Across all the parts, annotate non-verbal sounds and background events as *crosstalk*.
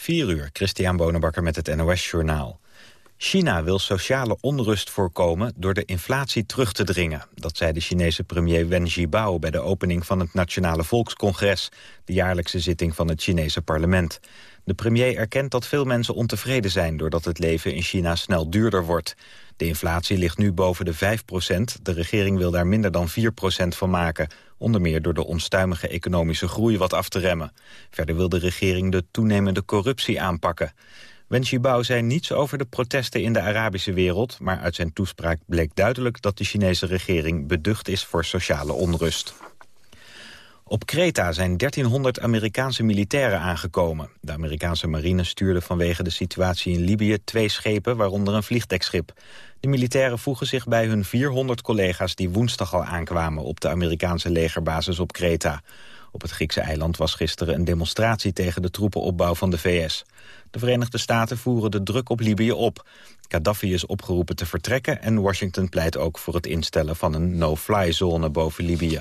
4 uur, Christian Bonenbakker met het NOS Journaal. China wil sociale onrust voorkomen door de inflatie terug te dringen. Dat zei de Chinese premier Wen Jiabao bij de opening van het Nationale Volkscongres, de jaarlijkse zitting van het Chinese parlement. De premier erkent dat veel mensen ontevreden zijn doordat het leven in China snel duurder wordt. De inflatie ligt nu boven de 5 procent. De regering wil daar minder dan 4 procent van maken. Onder meer door de onstuimige economische groei wat af te remmen. Verder wil de regering de toenemende corruptie aanpakken. Wen zei niets over de protesten in de Arabische wereld... maar uit zijn toespraak bleek duidelijk dat de Chinese regering beducht is voor sociale onrust. Op Kreta zijn 1300 Amerikaanse militairen aangekomen. De Amerikaanse marine stuurde vanwege de situatie in Libië twee schepen, waaronder een vliegdekschip. De militairen voegen zich bij hun 400 collega's die woensdag al aankwamen op de Amerikaanse legerbasis op Kreta. Op het Griekse eiland was gisteren een demonstratie tegen de troepenopbouw van de VS. De Verenigde Staten voeren de druk op Libië op. Gaddafi is opgeroepen te vertrekken en Washington pleit ook voor het instellen van een no-fly-zone boven Libië.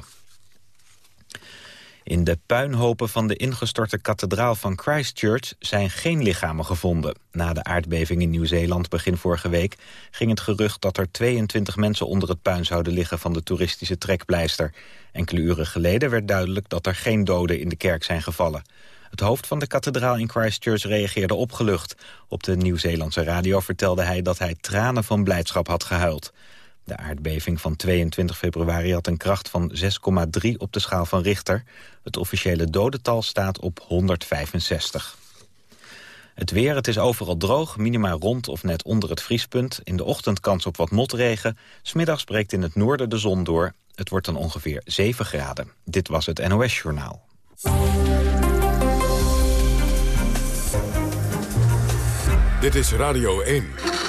In de puinhopen van de ingestorte kathedraal van Christchurch zijn geen lichamen gevonden. Na de aardbeving in Nieuw-Zeeland begin vorige week ging het gerucht dat er 22 mensen onder het puin zouden liggen van de toeristische trekpleister. Enkele uren geleden werd duidelijk dat er geen doden in de kerk zijn gevallen. Het hoofd van de kathedraal in Christchurch reageerde opgelucht. Op de Nieuw-Zeelandse radio vertelde hij dat hij tranen van blijdschap had gehuild. De aardbeving van 22 februari had een kracht van 6,3 op de schaal van Richter. Het officiële dodental staat op 165. Het weer, het is overal droog, minima rond of net onder het vriespunt. In de ochtend kans op wat motregen. Smiddags breekt in het noorden de zon door. Het wordt dan ongeveer 7 graden. Dit was het NOS Journaal. Dit is Radio 1.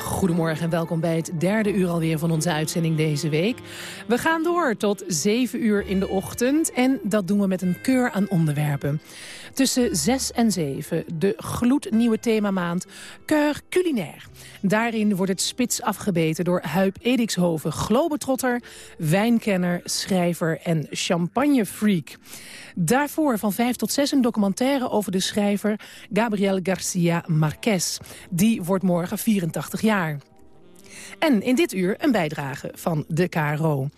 Goedemorgen en welkom bij het derde uur alweer van onze uitzending deze week. We gaan door tot 7 uur in de ochtend en dat doen we met een keur aan onderwerpen. Tussen 6 en 7 de gloednieuwe themamaand Keur Culinaire. Daarin wordt het spits afgebeten door Huip Edikshoven, globetrotter, wijnkenner, schrijver en champagnefreak. Daarvoor van 5 tot 6 een documentaire over de schrijver Gabriel Garcia Marquez. Die wordt morgen 84 jaar. En in dit uur een bijdrage van de KRO.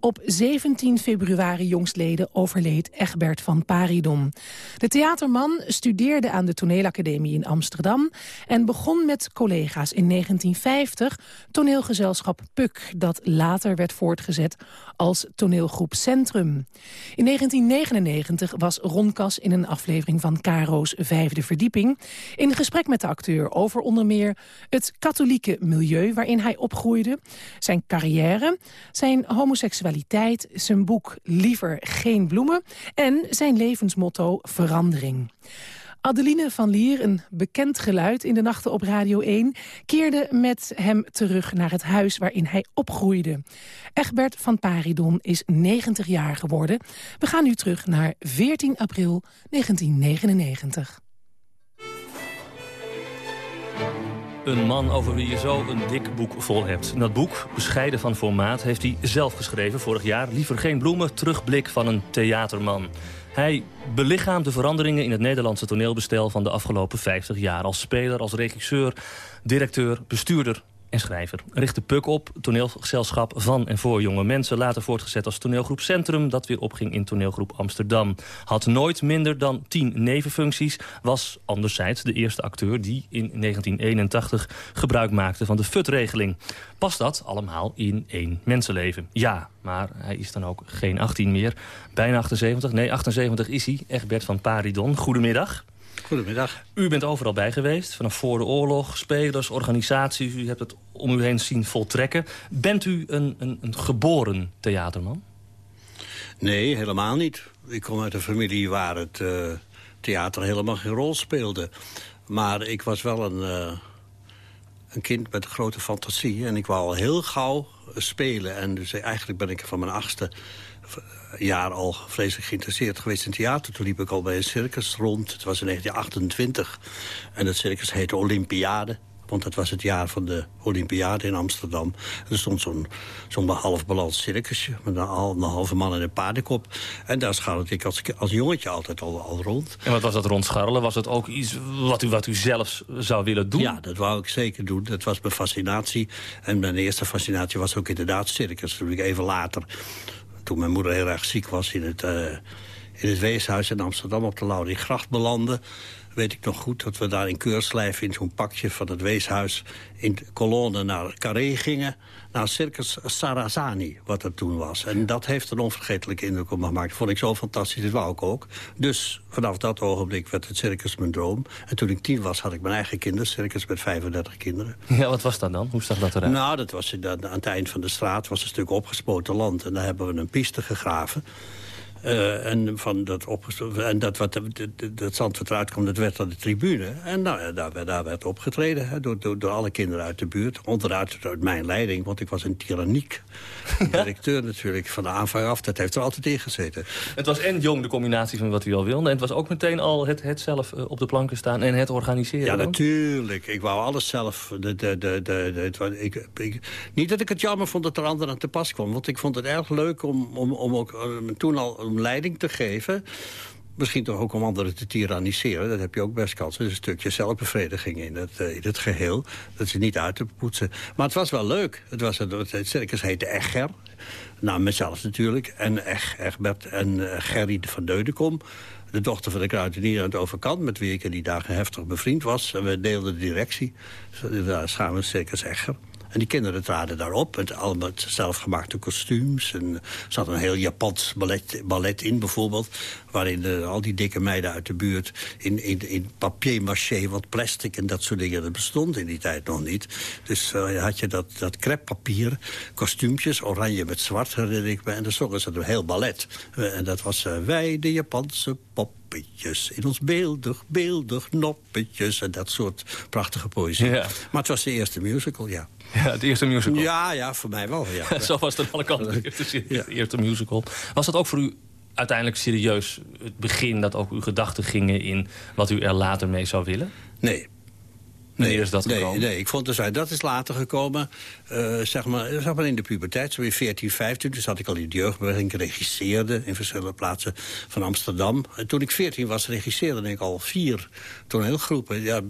Op 17 februari jongstleden overleed Egbert van Paridon. De theaterman studeerde aan de toneelacademie in Amsterdam... en begon met collega's in 1950 toneelgezelschap Puk... dat later werd voortgezet als toneelgroep Centrum. In 1999 was Ron Kas in een aflevering van Caro's Vijfde Verdieping... in gesprek met de acteur over onder meer het katholieke milieu... waarin hij opgroeide, zijn carrière, zijn homoseksualiteit... zijn boek Liever geen bloemen en zijn levensmotto Verandering. Adeline van Lier, een bekend geluid in de nachten op Radio 1... keerde met hem terug naar het huis waarin hij opgroeide. Egbert van Paridon is 90 jaar geworden. We gaan nu terug naar 14 april 1999. Een man over wie je zo een dik boek vol hebt. dat boek, bescheiden van formaat, heeft hij zelf geschreven vorig jaar. Liever geen bloemen, terugblik van een theaterman. Hij belichaamt de veranderingen in het Nederlandse toneelbestel... van de afgelopen 50 jaar. Als speler, als regisseur, directeur, bestuurder en schrijver. Richtte Puk op, toneelgezelschap van en voor jonge mensen... later voortgezet als toneelgroep Centrum... dat weer opging in toneelgroep Amsterdam. Had nooit minder dan tien nevenfuncties... was anderzijds de eerste acteur die in 1981 gebruik maakte van de FUT-regeling. Past dat allemaal in één mensenleven? Ja, maar hij is dan ook geen 18 meer. Bijna 78, nee 78 is hij, Egbert van Paridon. Goedemiddag. Goedemiddag. U bent overal bij geweest, vanaf voor de oorlog, spelers, organisaties. U hebt het om u heen zien voltrekken. Bent u een, een, een geboren theaterman? Nee, helemaal niet. Ik kom uit een familie waar het uh, theater helemaal geen rol speelde. Maar ik was wel een, uh, een kind met een grote fantasie. En ik wou al heel gauw spelen. En dus eigenlijk ben ik van mijn achtste jaar al vreselijk geïnteresseerd geweest in theater. Toen liep ik al bij een circus rond. Het was in 1928. En het circus heette Olympiade. Want dat was het jaar van de Olympiade in Amsterdam. er stond zo'n zo'n half balans circusje... met een, een, halve man en een paardenkop. En daar scharrelde ik als, als jongetje altijd al, al rond. En wat was dat rondscharrelen? Was het ook iets wat u, wat u zelf zou willen doen? Ja, dat wou ik zeker doen. Dat was mijn fascinatie. En mijn eerste fascinatie was ook inderdaad circus. Toen ik even later, toen mijn moeder heel erg ziek was... in het, uh, in het weeshuis in Amsterdam op de Gracht belandde weet ik nog goed dat we daar in Keurslijf... in zo'n pakje van het weeshuis in kolonne naar Carré gingen... naar Circus Sarazani, wat er toen was. En dat heeft een onvergetelijke indruk op me gemaakt. Vond ik zo fantastisch, dat wou ik ook. Dus vanaf dat ogenblik werd het circus mijn droom. En toen ik tien was, had ik mijn eigen kindercircus met 35 kinderen. Ja, wat was dat dan? Hoe zag dat eruit? Nou, dat was, aan het eind van de straat was een stuk opgespoten land. En daar hebben we een piste gegraven... Uh, en, van dat en dat wat dat Zandvoort eruit kwam, dat werd aan de tribune. En nou, daar, daar werd opgetreden hè, door, door, door, alle kinderen uit de buurt. Onderuit uit mijn leiding, want ik was een tyranniek *laughs* directeur natuurlijk. Van de aanvang af, dat heeft er altijd in gezeten. Het was en jong de combinatie van wat u al wilde. En het was ook meteen al het, het zelf eh, op de planken staan en het organiseren. Ja, natuurlijk. Ik wou alles zelf. De, de, de, de, de ik, ik, niet dat ik het jammer vond dat er anderen aan te pas kwam. Want ik vond het erg leuk om, om, om ook uh, toen al om leiding te geven. Misschien toch ook om anderen te tyranniseren. Dat heb je ook best kans. Is een stukje zelfbevrediging in het, uh, in het geheel. Dat is niet uit te poetsen. Maar het was wel leuk. Het, was, het, circus heette Echer. Nou, mezelf natuurlijk. En Ech, Egbert en uh, Gerry van Deudekom. De dochter van de kruidenier aan het overkant... met wie ik in die dagen heftig bevriend was. En we deelden de directie. Daar samen Circus Echer. En die kinderen traden daarop met allemaal zelfgemaakte kostuums. En er zat een heel Japans ballet, ballet in bijvoorbeeld. Waarin de, al die dikke meiden uit de buurt in, in, papier-maché, wat plastic en dat soort dingen. Dat bestond in die tijd nog niet. Dus uh, had je dat, dat kreppapier, kostuumpjes, oranje met zwart herinner ik me. En dan zongen ze een heel ballet. Uh, en dat was uh, wij de Japanse pop noppetjes. In ons beeldig, beeldig noppetjes. En dat soort prachtige poëzie. Ja. Maar het was de eerste musical, ja. Ja, het eerste musical. Ja, ja, voor mij wel. Ja. *laughs* Zo was het aan alle kanten. De eerste musical. Was dat ook voor u uiteindelijk serieus het begin... dat ook uw gedachten gingen in wat u er later mee zou willen? Nee, Nee, is dat nee, gekomen? Nee, ik vond dus, dat is later gekomen. Uh, zeg, maar, zeg maar in de puberteit, zo in 14, 15. Toen zat ik al in de jeugdbeweging, regisseerde in verschillende plaatsen van Amsterdam. En toen ik 14 was, regisseerde ik al vier toneelgroepen. Ja,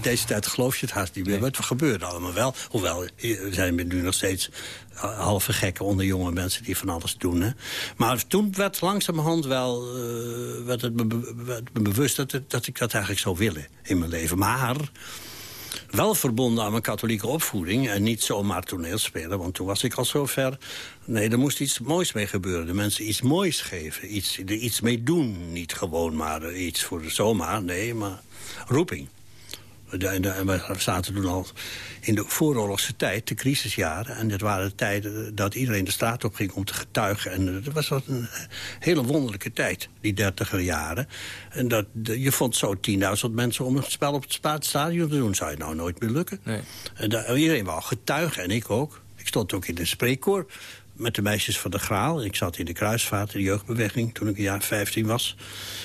deze tijd geloof je het haast niet meer, nee. maar het gebeurde allemaal wel. Hoewel, er zijn nu nog steeds halve gekken onder jonge mensen die van alles doen. Hè. Maar toen werd langzamerhand wel uh, werd het me, werd me bewust dat, het, dat ik dat eigenlijk zou willen in mijn leven. Maar wel verbonden aan mijn katholieke opvoeding... en niet zomaar toneelspelen, want toen was ik al zo ver. Nee, er moest iets moois mee gebeuren. De mensen iets moois geven, iets, er iets mee doen. Niet gewoon maar iets voor de zomaar, nee, maar roeping. We zaten toen al in de vooroorlogse tijd, de crisisjaren. En dat waren tijden dat iedereen de straat op ging om te getuigen. En het was wat een hele wonderlijke tijd, die dertiger jaren. En dat, je vond zo 10.000 mensen om een spel op het stadion te doen. Zou je nou nooit meer lukken. Nee. En dat, iedereen wou getuigen, en ik ook. Ik stond ook in de spreekkoor met de meisjes van de Graal. Ik zat in de kruisvaart, in de jeugdbeweging, toen ik een jaar 15 was.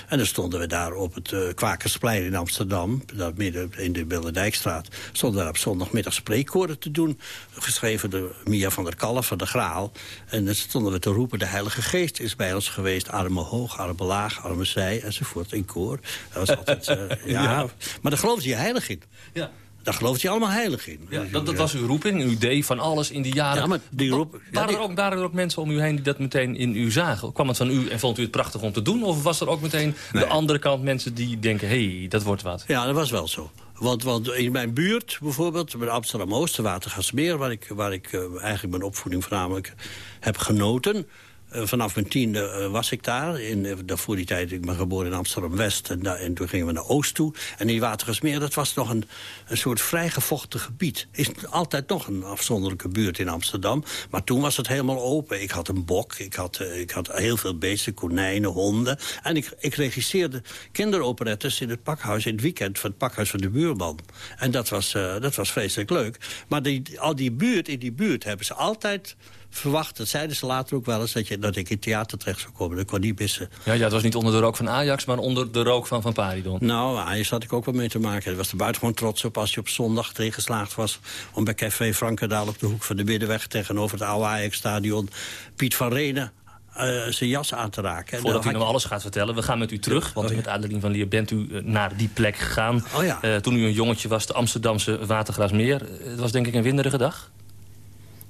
En dan stonden we daar op het uh, Kwakersplein in Amsterdam... dat midden in de Bilderdijkstraat... stonden daar op zondagmiddag spreekkoren te doen. Geschreven door Mia van der Kallen van de Graal. En dan stonden we te roepen... de Heilige Geest is bij ons geweest. Armen hoog, armen laag, armen zij, enzovoort, in koor. Dat was altijd... Uh, *laughs* ja. ja. Maar daar geloofde je heilig in. Ja. Daar gelooft hij allemaal heilig in. Ja, dat, dat, was uw roeping, uw idee van alles in die jaren. Ja, maar die roep, waren, er ook, waren er ook mensen om u heen die dat meteen in u zagen? Kwam het van u en vond u het prachtig om te doen? Of was er ook meteen de andere kant mensen die denken... hé, hey, dat wordt wat? Ja, dat was wel zo. Want, want in mijn buurt, bijvoorbeeld, bij Amsterdam-Oost, Watergasmeer... waar ik, waar ik uh, eigenlijk mijn opvoeding voornamelijk heb genoten... Eh, vanaf mijn tiende uh, was ik daar. In, uh, voor die tijd, ik ben geboren in Amsterdam-West. En, en, toen gingen we naar Oost toe. En die Watergasmeer, dat was nog een, een soort vrijgevochten gebied. Is altijd nog een afzonderlijke buurt in Amsterdam. Maar toen was het helemaal open. Ik had een bok, ik had, ik had heel veel beesten, konijnen, honden. En ik, ik regisseerde kinderoperettes in het pakhuis... in het weekend van het pakhuis van de buurman. En dat was, dat was vreselijk leuk. Maar die, al die buurt, in die buurt hebben ze altijd verwacht, dat zeiden ze later ook wel eens... dat, je, dat ik in theater terecht zou komen. Dat kon niet missen. Ja, ja, het was niet onder de rook van Ajax, maar onder de rook van Van Paridon. Nou, Ajax had ik ook wel mee te maken. Er was er buitengewoon trots op als je op zondag erin geslaagd was... om bij Café Frankendaal op de hoek van de Middenweg... tegenover het oude Ajax-stadion Piet van Renen uh, zijn jas aan te raken. Voordat u nog alles gaat vertellen, we gaan met u terug. Want oh, met Adeline van Lier bent u eh, naar die plek gegaan. Oh, ja. uh, toen u een jongetje was, de Amsterdamse Watergraasmeer. Het was denk ik een winderige dag?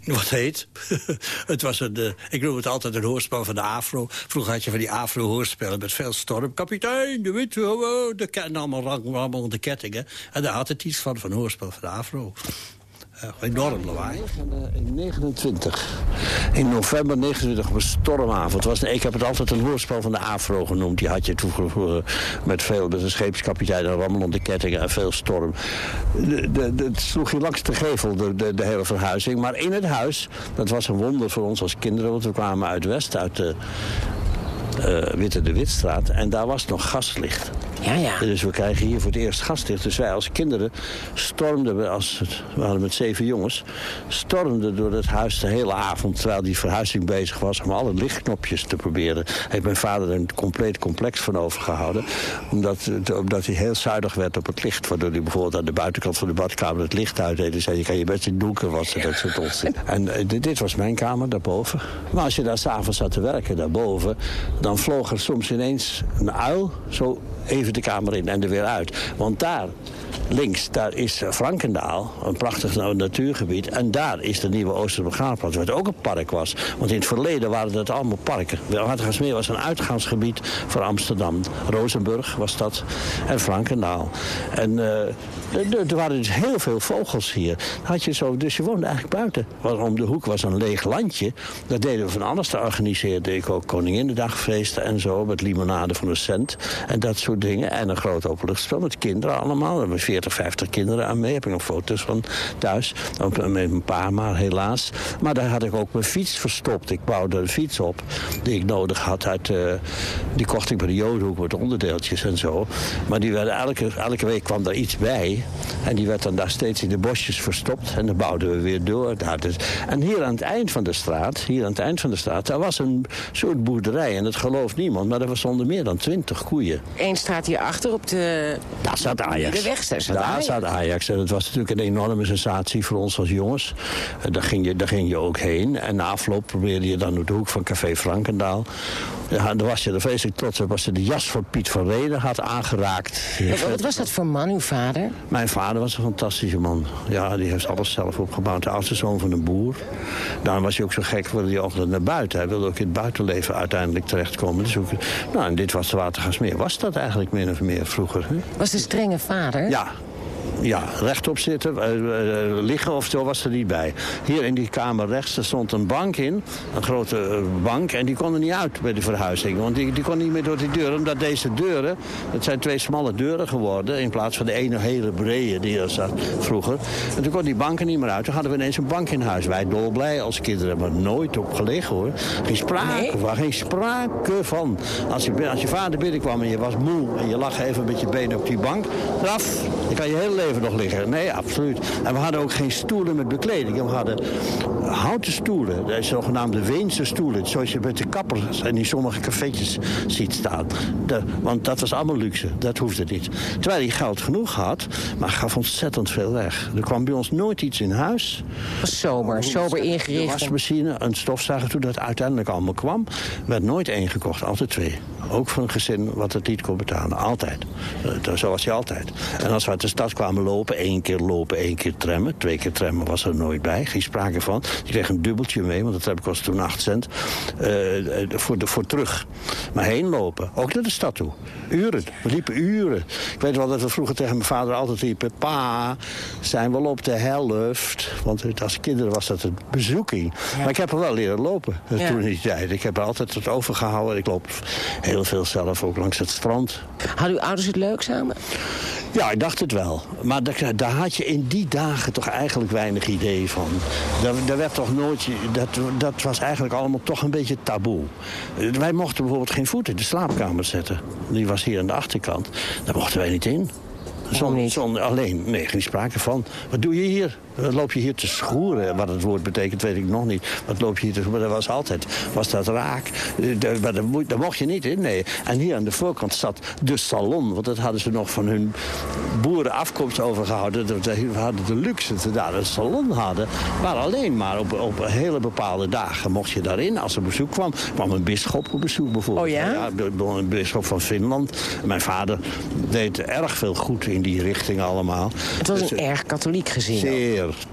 Wat heet. *laughs* het was een, ik noem het altijd een hoorspel van de Afro. Vroeger had je van die Afro-hoorspellen met veel storm. Kapitein, de witte, de, en allemaal, allemaal de kettingen. En daar had het iets van, van hoorspel van de Afro. Enorm lawaai. In 29. In november 29 was stormavond. Was, ik heb het altijd een hoorspel van de Afro genoemd. Die had je vroeger met veel met een scheepskapitein en rammelende kettingen en veel storm. Het sloeg je langs de gevel, de, de, de, hele verhuizing. Maar in het huis, dat was een wonder voor ons als kinderen. Want we kwamen uit West, uit de uh, Witte de Witstraat. En daar was nog gaslicht. Ja, ja. Dus we krijgen hier voor het eerst gaslicht. Dus wij als kinderen stormden, we, als we waren met zeven jongens... stormden door het huis de hele avond... terwijl die verhuizing bezig was om alle lichtknopjes te proberen. Heeft mijn vader er een compleet complex van overgehouden. Omdat, omdat hij heel zuinig werd op het licht. Waardoor hij bijvoorbeeld aan de buitenkant van de badkamer het licht uitdeed. En zei, je kan je best in donker wassen, dat soort onzin. En uh, dit was mijn kamer, daarboven. Maar als je daar s'avonds zat te werken, daarboven... dan vloog er soms ineens een uil zo even de kamer in en er weer uit. Want daar links, daar is Frankendaal, een prachtig natuurgebied. En daar is de nieuwe Oosterbegraafplaats, wat ook een park was. Want in het verleden waren dat allemaal parken. Watergasmeer was een uitgaansgebied voor Amsterdam. Rozenburg was dat en Frankendaal. En uh, er waren dus heel veel vogels hier. Had je zo, dus je woonde eigenlijk buiten. Om de hoek was een leeg landje. Dat deden we van alles. Daar organiseerde ik ook Koninginnedagfeesten en zo. Met limonade van een cent en dat soort dingen. En een groot openluchtspel met kinderen allemaal. Er 40, 50 kinderen aan mee. Heb ik nog foto's van thuis. Met een paar maar helaas. Maar daar had ik ook mijn fiets verstopt. Ik bouwde een fiets op die ik nodig had. Uit, uh, die kocht ik bij de Jodenhoek met onderdeeltjes en zo. Maar die werden elke, elke week kwam er iets bij. En die werd dan daar steeds in de bosjes verstopt. En dan bouwden we weer door. Daar dus. En hier aan het eind van de straat, hier aan het eind van de straat, daar was een soort boerderij. En dat gelooft niemand, maar er stonden meer dan twintig koeien. Staat hier achter op de... Daar staat Ajax. De weg daar Ajax. staat Ajax. En het was natuurlijk een enorme sensatie voor ons als jongens. Daar ging je, daar ging je ook heen. En na afloop probeerde je dan op de hoek van Café Frankendaal ja, dan was je er vreselijk trots op als ze de jas van Piet van Reden had aangeraakt. Wat, was dat voor man, uw vader? Mijn vader was een fantastische man. Ja, die heeft alles zelf opgebouwd. De oudste zoon van een boer. Daarom was hij ook zo gek, wilde hij altijd naar buiten. Hij wilde ook in het buitenleven uiteindelijk terechtkomen. Dus ook, nou, en dit was de Watergasmeer. Was dat eigenlijk min of meer vroeger? Hè? Was een strenge vader? Ja, ja, rechtop zitten, uh, uh, liggen of zo was er niet bij. Hier in die kamer rechts er stond een bank in, een grote uh, bank... en die kon er niet uit bij de verhuizing. Want die, die kon niet meer door die deuren, omdat deze deuren... het zijn twee smalle deuren geworden... in plaats van de ene hele brede die er zat vroeger. En toen kon die banken niet meer uit. Toen hadden we ineens een bank in huis. Wij dolblij als kinderen, maar nooit op gelegen hoor. Geen sprake van, geen sprake van. Als je, als je vader binnenkwam en je was moe... en je lag even met je benen op die bank... eraf, dan kan je heel leven nog liggen. Nee, absoluut. En we hadden ook geen stoelen met bekleding. We hadden houten stoelen, de zogenaamde Weense stoelen. Zoals je met de kappers en in sommige cafetjes ziet staan. De, want dat was allemaal luxe, dat hoefde niet. Terwijl hij geld genoeg had, maar gaf ontzettend veel weg. Er kwam bij ons nooit iets in huis. Sober, sober ingericht. Een wasmachine, een stofzuiger, toen dat uiteindelijk allemaal kwam... werd nooit één gekocht, altijd twee. Ook voor een gezin wat het niet kon betalen, altijd. Uh, zo was hij altijd. En als we uit de stad kwamen lopen, één keer lopen, één keer trammen. Twee keer trammen was er nooit bij, geen sprake van. Je kreeg een dubbeltje mee, want dat heb ik was toen 8 cent. Uh, voor, de, voor terug. Maar heen lopen, ook naar de stad toe. Uren, we liepen uren. Ik weet wel dat we vroeger tegen mijn vader altijd riepen... Pa, zijn we op de helft? Want als kinderen was dat een bezoeking. Maar ik heb er wel leren lopen ja. toen in die tijd. Ik heb er altijd het overgehouden. Ik loop heel veel zelf, ook langs het strand. Hadden uw ouders het leuk samen? Ja, ik dacht het wel. Maar daar, daar, had je in die dagen toch eigenlijk weinig idee van. Daar, daar werd toch nooit, dat, dat was eigenlijk allemaal toch een beetje taboe. Wij mochten bijvoorbeeld geen voet in de slaapkamer zetten. Die was hier aan de achterkant. Daar mochten wij niet in. Alleen, nee, geen sprake van. Wat doe je hier? Dan loop je hier te schoeren. Wat het woord betekent, weet ik nog niet. Wat loop je hier te schoeren? Dat was altijd, was dat raak. Eh, daar mocht je niet in, nee. En hier aan de voorkant zat de salon. Want dat hadden ze nog van hun boerenafkomst overgehouden. We hadden de luxe dat daar een salon hadden. Maar alleen maar op, op hele bepaalde dagen mocht je daarin. Als er bezoek kwam, kwam een bisschop op bezoek bijvoorbeeld. Oh ja? Ja, een bisschop van Finland. Mijn vader deed erg veel goed in die richting allemaal. Het was dus, een erg katholiek gezin. Zeer. Premier.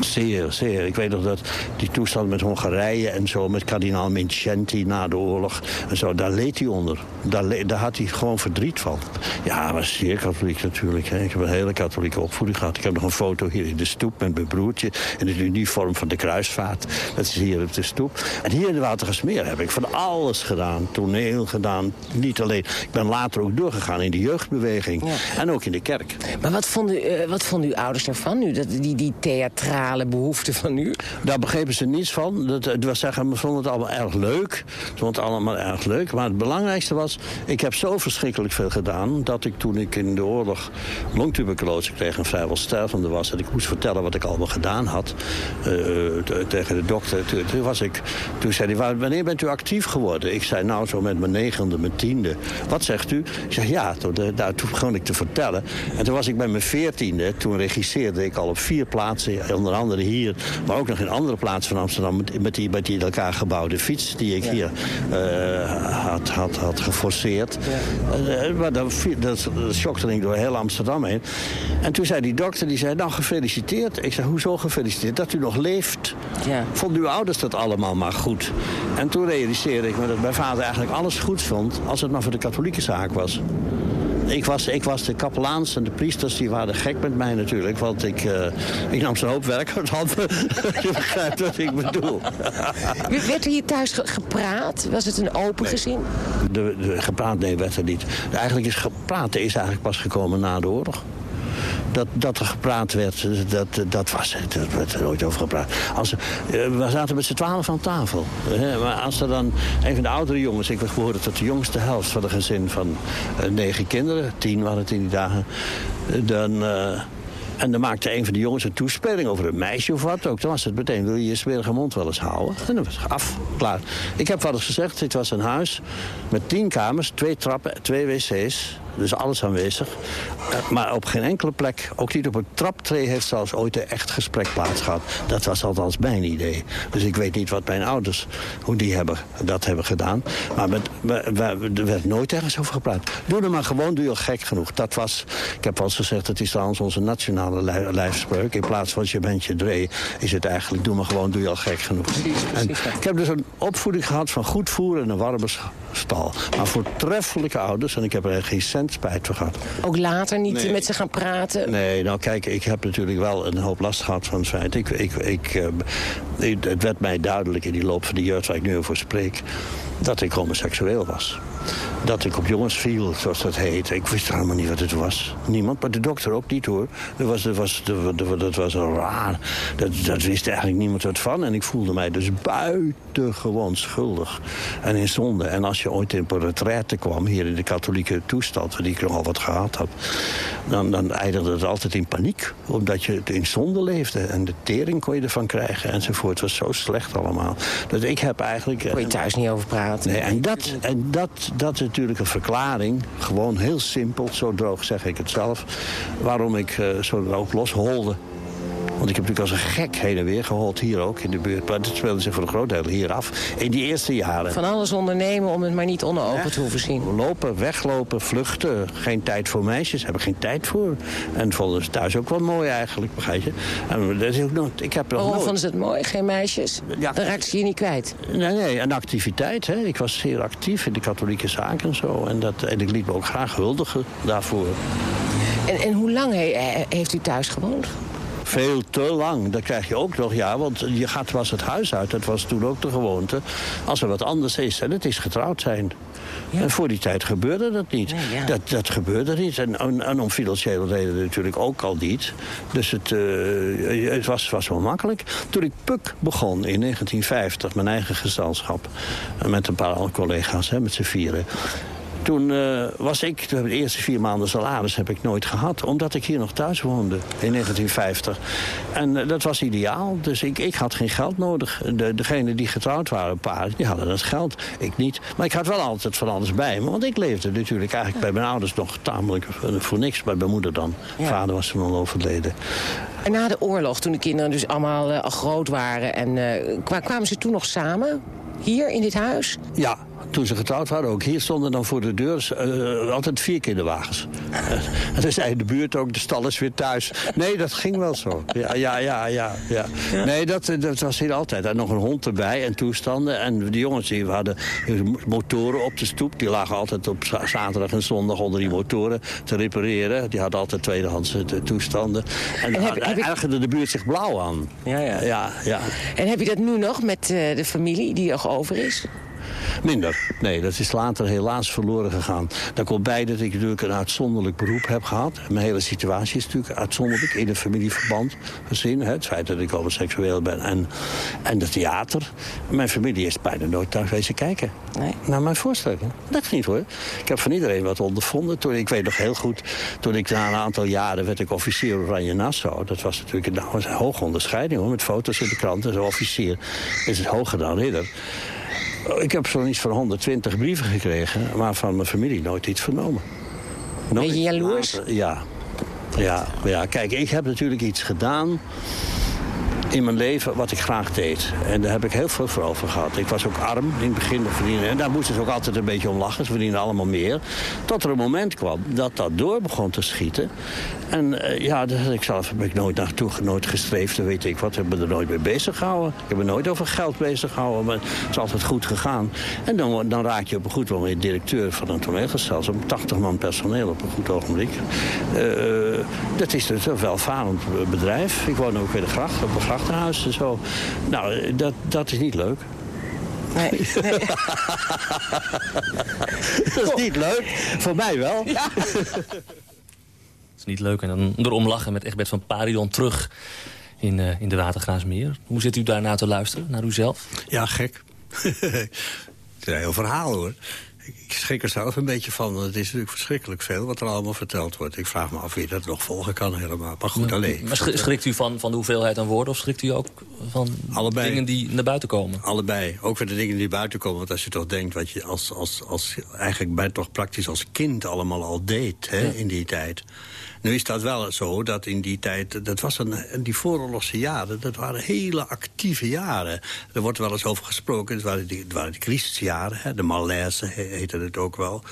Zeer, zeer. Ik weet nog dat die toestand met Hongarije en zo... met kardinaal Mincenti na de oorlog en zo, daar leed hij onder. Daar, daar had hij gewoon verdriet van. Ja, was zeer katholiek natuurlijk. Hè. Ik heb een hele katholieke opvoeding gehad. Ik heb nog een foto hier in de stoep met mijn broertje... in het uniform van de kruisvaart. Dat is hier op de stoep. En hier in de Watergesmeer heb ik van alles gedaan. Toneel gedaan, niet alleen. Ik ben later ook doorgegaan in de jeugdbeweging. En ook in de kerk. Maar wat vonden, uh, wat vonden uw ouders ervan nu? Dat, die, die theatrale behoeften van u? Daar begrepen ze niets van. Dat, het was zeggen, we vonden het allemaal erg leuk. Ze vonden het allemaal erg leuk. Maar het belangrijkste was, ik heb zo verschrikkelijk veel gedaan... dat ik toen ik in de oorlog longtuberculose kreeg en vrijwel stervende was... en ik moest vertellen wat ik allemaal gedaan had uh, tegen de dokter. Toen, was ik, toen zei hij, wanneer bent u actief geworden? Ik zei, nou, zo met mijn negende, mijn tiende. Wat zegt u? Ik zeg, ja, toen, daar, toen begon ik te vertellen. En toen was ik bij mijn veertiende. Toen regisseerde ik al op vier plaatsen, onder andere andere hier, maar ook nog in andere plaatsen van Amsterdam... met, die, met die in elkaar gebouwde fiets die ik hier uh, had, had, had geforceerd. Ja. Uh, maar dat, dat, dat schokte ik door heel Amsterdam heen. En toen zei die dokter, die zei, nou gefeliciteerd. Ik zei, hoezo gefeliciteerd? Dat u nog leeft. Ja. Vonden uw ouders dat allemaal maar goed? En toen realiseerde ik me dat mijn vader eigenlijk alles goed vond... als het maar voor de katholieke zaak was. Ik was, ik was de kapelaans en de priesters, die waren gek met mij natuurlijk. Want ik, uh, ik nam zo'n hoop werk uit handen. *laughs* Je begrijpt wat ik bedoel. werd er hier thuis gepraat? Was het een open gezin? De, de, gepraat, nee, werd er niet. Eigenlijk is gepraat is eigenlijk pas gekomen na de oorlog dat, dat er gepraat werd, dat, dat was het. Daar werd er nooit over gepraat. Als, uh, we zaten met z'n twaalf aan tafel. Maar als er dan een van de oudere jongens... ik behoorde tot de jongste helft van een gezin van uh, negen kinderen. Tien waren het in die dagen. dan... Uh, en dan maakte een van de jongens een toespeling over een meisje of wat ook. Dan was het meteen, wil je je smerige mond wel eens houden? En dan was het af, klaar. Ik heb wel eens gezegd, dit was een huis met tien kamers, twee trappen, twee wc's. Dus alles aanwezig. Uh, maar op geen enkele plek, ook niet op een traptree... heeft zelfs ooit een echt gesprek plaats gehad. Dat was althans mijn idee. Dus ik weet niet wat mijn ouders, hoe die hebben, dat hebben gedaan. Maar met, er werd nooit ergens over gepraat. Doe er maar gewoon, doe je al gek genoeg. Dat was, ik heb al eens gezegd, het is trouwens onze nationale lijfspreuk. In plaats van je bent je dree, is het eigenlijk... doe maar gewoon, doe je al gek genoeg. En ik heb dus een opvoeding gehad van goed voeren en een warme stal. Maar voortreffelijke ouders, en ik heb er geen cent spijt van gehad. Ook later niet met ze gaan praten? Nee, nou kijk, ik heb natuurlijk wel een hoop last gehad van het feit. Ik, ik, ik, uh, het werd mij duidelijk in die loop van de jeugd waar ik nu over spreek... dat ik homoseksueel was dat ik op jongens viel, zoals dat heet. Ik wist helemaal niet wat het was. Niemand, maar de dokter ook niet hoor. Dat was, dat was, dat was een raar. Dat, dat wist eigenlijk niemand wat van. En ik voelde mij dus buitengewoon schuldig. En in zonde. En als je ooit in retraite kwam, hier in de katholieke toestand... waar ik nogal wat gehad had... dan, dan eindigde het altijd in paniek. Omdat je in zonde leefde. En de tering kon je ervan krijgen enzovoort. Het was zo slecht allemaal. Dat ik heb eigenlijk... Kon je thuis niet over praten? En dat, en dat, dat is natuurlijk een verklaring. Gewoon heel simpel, zo droog zeg ik het zelf. Waarom ik uh, zo ook losholde want ik heb natuurlijk als een gek heen en weer gehold, hier ook in de buurt. Maar dat speelde zich voor een groot deel hier af. In die eerste jaren. Van alles ondernemen om het maar niet onopen te hoeven zien. Lopen, weglopen, vluchten. Geen tijd voor meisjes, heb ik geen tijd voor. En vonden ze thuis ook wel mooi eigenlijk, begrijp je. En dat is ook nog, ik heb Waarom vonden ze het mooi, geen meisjes? Ja, Dan raakten ze je niet kwijt. Nee, nee, een activiteit. Hè. Ik was zeer actief in de katholieke zaken en zo. En, dat, en ik liet me ook graag huldigen daarvoor. En, en hoe lang heeft u thuis gewoond? Veel te lang. Dat krijg je ook nog, ja. Want je gaat was het huis uit. Dat was toen ook de gewoonte. Als er wat anders is, en het is getrouwd zijn. En voor die tijd gebeurde dat niet. dat, dat gebeurde niet. En, en, om financiële redenen natuurlijk ook al niet. Dus het, uh, het was, was wel makkelijk. Toen ik Puk begon in 1950, mijn eigen gezelschap... met een paar collega's, hè, met z'n vieren Toen uh, was ik, de eerste vier maanden salaris heb ik nooit gehad. Omdat ik hier nog thuis woonde in 1950. En uh, dat was ideaal. Dus ik, ik had geen geld nodig. De, degenen die getrouwd waren, een paar, die hadden dat geld. Ik niet. Maar ik had wel altijd van alles bij me. Want ik leefde natuurlijk eigenlijk bij mijn ouders nog tamelijk voor niks. Bij mijn moeder dan. Ja. Vader was toen al overleden. En na de oorlog, toen de kinderen dus allemaal uh, al groot waren... En, kwamen ze toen nog samen? Hier in dit huis? Ja, toen ze getrouwd waren ook. Hier stonden dan voor de deur uh, altijd vier kinderwagens. en dan zei de buurt ook, de stal is weer thuis. Nee, dat ging wel zo. Ja, ja, ja, ja. ja. Nee, dat, dat was hier altijd. En nog een hond erbij en toestanden. En de jongens die hadden motoren op de stoep. Die lagen altijd op zaterdag en zondag onder die motoren te repareren. Die hadden altijd tweedehands toestanden. En, en heb, ergerde de buurt zich blauw aan. Ja, ja. ja, ja. En heb je dat nu nog met uh, de familie die nog over is? Minder. Nee, dat is later helaas verloren gegaan. Daar komt bij dat ik natuurlijk een uitzonderlijk beroep heb gehad. Mijn hele situatie is natuurlijk uitzonderlijk. In een familieverband gezien. Hè, het feit dat ik homoseksueel ben. En, en de theater. Mijn familie is bijna nooit thuis wezen kijken. Nee. Naar mijn voorstelling. Dat niet hoor. Ik heb van iedereen wat ondervonden. Toen, ik weet nog heel goed, toen ik na een aantal jaren werd ik officier Oranje Nassau. Dat was natuurlijk nou, een hoge onderscheiding hoor. Met foto's in de krant. En zo officier is het hoger dan ridder. Ik heb zo'n iets van 120 brieven gekregen, maar van mijn familie nooit iets vernomen. Nooit ben je jaloers? Ja. Ja, ja, kijk, ik heb natuurlijk iets gedaan in mijn leven wat ik graag deed. En daar heb ik heel veel voor over gehad. Ik was ook arm in het begin. Verdienen, en daar moesten ze ook altijd een beetje om lachen. Ze verdienden allemaal meer. Tot er een moment kwam dat dat door begon te schieten. En uh, ja, daar ik zelf heb ik nooit naartoe, nooit gestreefd. weet ik wat. Ik heb me er nooit mee bezig gehouden. Ik heb me nooit over geld bezig gehouden. Maar het is altijd goed gegaan. En dan, dan raak je op een goed moment directeur van een toneelgezelschap. 80 man personeel op een goed ogenblik. Uh, dat is dus een welvarend bedrijf. Ik woon ook in de gracht, op een grachtenhuis en zo. Nou, dat, dat is niet leuk. Nee. *laughs* nee. dat is niet leuk. Voor mij wel. Ja *laughs* niet leuk. En dan erom lachen met Egbert van Parion terug in, uh, in de Watergraasmeer. Hoe zit u daarna te luisteren, naar uzelf? Ja, gek. *laughs* het is een heel verhaal, hoor. Schrik er zelf een beetje van. Het is natuurlijk verschrikkelijk veel wat er allemaal verteld wordt. Ik vraag me af wie dat nog volgen kan helemaal. Maar goed, alleen. Maar schrikt u van, van de hoeveelheid aan woorden... of schrikt u ook van Allebei. dingen die naar buiten komen? Allebei. Ook van de dingen die buiten komen. Want als je toch denkt wat je als, als, als, eigenlijk bij toch praktisch als kind allemaal al deed hè, in die tijd... Nu is dat wel zo dat in die tijd... dat was een, die vooroorlogse jaren, dat waren hele actieve jaren. Er wordt wel eens over gesproken, het waren die, het waren die crisisjaren. Hè, de malaise heette het ook wel.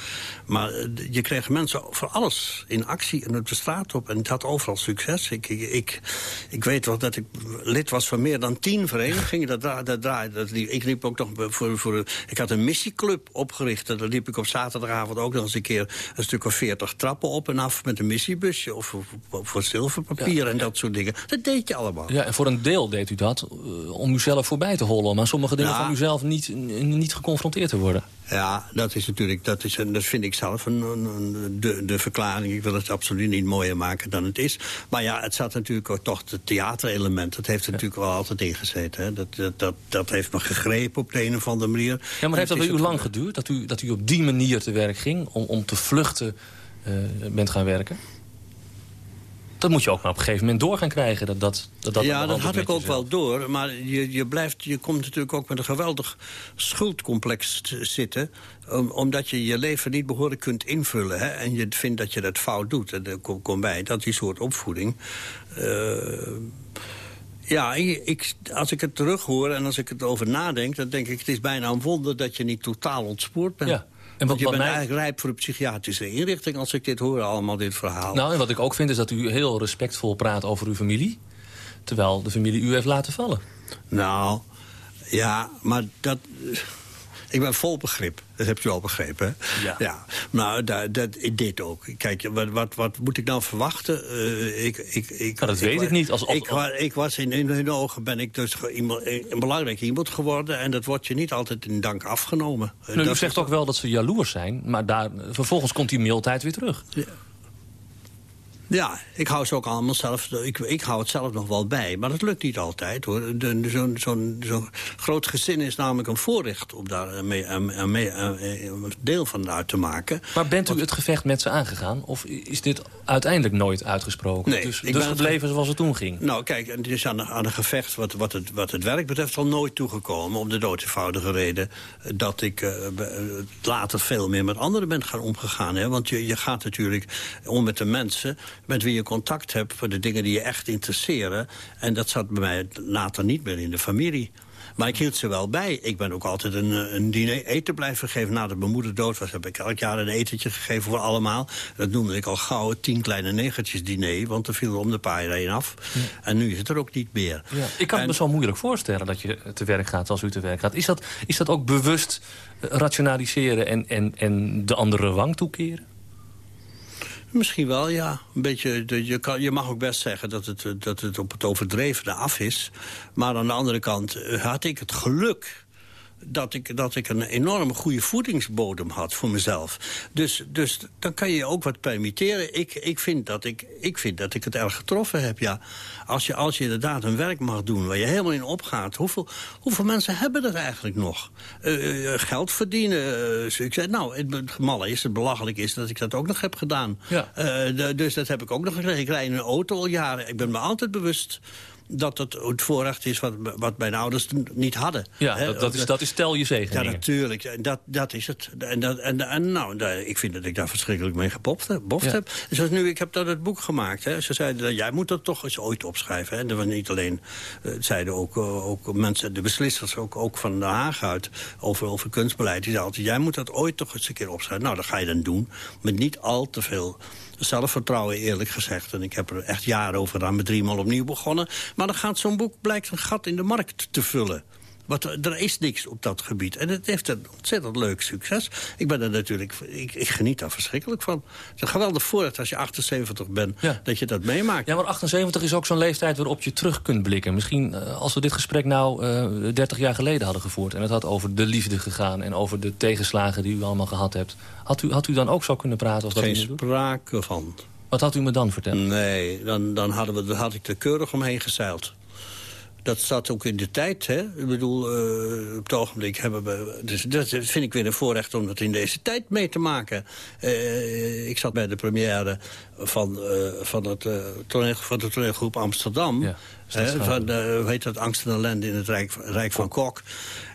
Maar eh, je kreeg mensen voor alles in actie en op de straat op. En het had overal succes. Ik, ik, ik, weet wel dat ik lid was van meer dan tien verenigingen. Dat, dat, dat liep, ik liep ook nog voor, voor... Ik had een missieclub opgericht. Daar liep ik op zaterdagavond ook nog eens een keer... een stuk of veertig trappen op en af met een missiebus of, voor zilverpapier en dat soort dingen. Dat deed je allemaal. Ja, en voor een deel deed u dat uh, om uzelf voorbij te hollen. Maar sommige dingen van uzelf niet, niet geconfronteerd te worden. Ja, dat is natuurlijk, dat, is, dat vind ik zelf een, een, de, de verklaring. Ik wil het absoluut niet mooier maken dan het is. Maar ja, het zat natuurlijk ook toch het theaterelement. Dat heeft er natuurlijk wel altijd ingezeten. Hè. Dat, dat, dat, dat, heeft me gegrepen op de een of andere manier. Ja, maar heeft dat bij u lang geduurd? Dat u, dat u op die manier te werk ging? Om, om te vluchten uh, bent gaan werken? Dat moet je ook maar op een gegeven moment door gaan krijgen. Dat, dat, dat, dat ja, dat had ik ook wel door. Maar je, je, blijft, je komt natuurlijk ook met een geweldig schuldcomplex zitten. omdat je je leven niet behoorlijk kunt invullen. Hè, en je vindt dat je dat fout doet. En dat komt bij, dat die soort opvoeding... Uh, ja, ik, als ik het terughoor en als ik het over nadenk... dan denk ik, het is bijna een wonder dat je niet totaal ontspoord bent. Ja. En wat, je bent mij... eigenlijk rijp voor een psychiatrische inrichting... als ik dit hoor, allemaal dit verhaal. Nou, en wat ik ook vind is dat u heel respectvol praat over uw familie... terwijl de familie u heeft laten vallen. Nou, ja, maar dat... Ik ben vol begrip. Dat hebt u al begrepen, hè? Ja. ja. Nou, dat, dat, dit ook. Kijk, wat, wat, wat moet ik nou verwachten? Uh, ik, ik, ik, dat weet ik niet. Als, ik, ik was in, in hun ogen ben ik dus iemand, een belangrijk iemand geworden... en dat wordt je niet altijd in dank afgenomen. Nou, u zegt ook wel dat ze jaloers zijn... maar daar, vervolgens komt die mailtijd weer terug. Ja. Ja, ik hou ze ook allemaal zelf. Ik, ik hou het zelf nog wel bij, maar dat lukt niet altijd hoor. Zo'n zo zo groot gezin is namelijk een voorrecht om daar mee, mee, een deel van uit te maken. Maar bent u het gevecht met ze aangegaan? Of is dit uiteindelijk nooit uitgesproken? Nee, dus dus gebleven zoals het toen ging? Nou, kijk, het is aan, aan een gevecht wat, wat, het, wat het werk betreft al nooit toegekomen. Om de doodeenvoudige reden dat ik uh, later veel meer met anderen ben gaan omgegaan. Hè? Want je, je gaat natuurlijk om met de mensen met wie je contact hebt... voor de dingen die je echt interesseren. En dat zat bij mij later niet meer in de familie. Maar ik hield ze wel bij. Ik ben ook altijd een, een diner eten blijven geven. Nadat mijn moeder dood was, heb ik elk jaar een etentje gegeven voor allemaal. Dat noemde ik al gauw tien kleine negertjes diner. Want er viel er om de paar jaar af. En nu is het er ook niet meer. Ja. Ik kan en... me zo moeilijk voorstellen dat je te werk gaat als u te werk gaat. Is dat, is dat ook bewust rationaliseren en, en, en de andere wang toekeren? Misschien wel, ja. Een beetje, je, kan, je mag ook best zeggen dat het, dat het op het overdrevene af is. Maar aan de andere kant eh, had ik het geluk dat ik, dat ik een enorme goede voedingsbodem had voor mezelf. Dus, dus dan kan je ook wat permitteren. Ik, ik, vind dat ik, ik vind dat ik het erg getroffen heb, ja. Als je, als je inderdaad een werk mag doen waar je helemaal in opgaat... hoeveel, hoeveel mensen hebben er eigenlijk nog? Uh, geld verdienen, uh, ik zei, nou, het malle is, het belachelijk is dat ik dat ook nog heb gedaan. Ja. Uh, dus dat heb ik ook nog gekregen. Ik rijd in een auto al jaren. Ik ben me altijd bewust dat het het voorrecht is wat, wat mijn ouders niet hadden. Ja, dat, dat, is, dat is tel je zegen. Ja, natuurlijk. Dat, dat is het. En, dat, en, en nou, ik vind dat ik daar verschrikkelijk mee geboft heb. heb. Zoals nu, ik heb dat het boek gemaakt. Hè. Ze zeiden, jij moet dat toch eens ooit opschrijven. Hè. Er was niet alleen, uh, zeiden ook, uh, ook mensen, de beslissers ook, ook van Den Haag uit... over, over kunstbeleid. Die zeiden altijd, jij moet dat ooit toch eens een keer opschrijven. Nou, dat ga je dan doen. Met niet al te veel zelfvertrouwen eerlijk gezegd. En ik heb er echt jaren over gedaan, met driemaal opnieuw begonnen. Maar dan gaat zo'n boek blijkt een gat in de markt te vullen. Want er is niks op dat gebied. En het heeft een ontzettend leuk succes. Ik ben er natuurlijk, ik, ik geniet daar verschrikkelijk van. Het is een geweldig voorrecht als je 78 bent, dat je dat meemaakt. Ja, maar 78 is ook zo'n leeftijd waarop je terug kunt blikken. Misschien uh, als we dit gesprek nou uh, eh, 30 jaar geleden hadden gevoerd... en het had over de liefde gegaan en over de tegenslagen die u allemaal gehad hebt... had u, had u dan ook zo kunnen praten als Geen dat Geen sprake van. Wat had u me dan verteld? Nee, dan, dan, hadden we, dan had ik er keurig omheen gezeild dat zat ook in de tijd. Hè? Ik bedoel, uh, op het ogenblik hebben we... Dus dat vind ik weer een voorrecht om dat in deze tijd mee te maken. Uh, ik zat bij de première van, uh, van, het, toneel, van de toneelgroep Amsterdam. Ja, hè, van, hoe heet dat, Angst en Ellende in het Rijk, Rijk van Kok.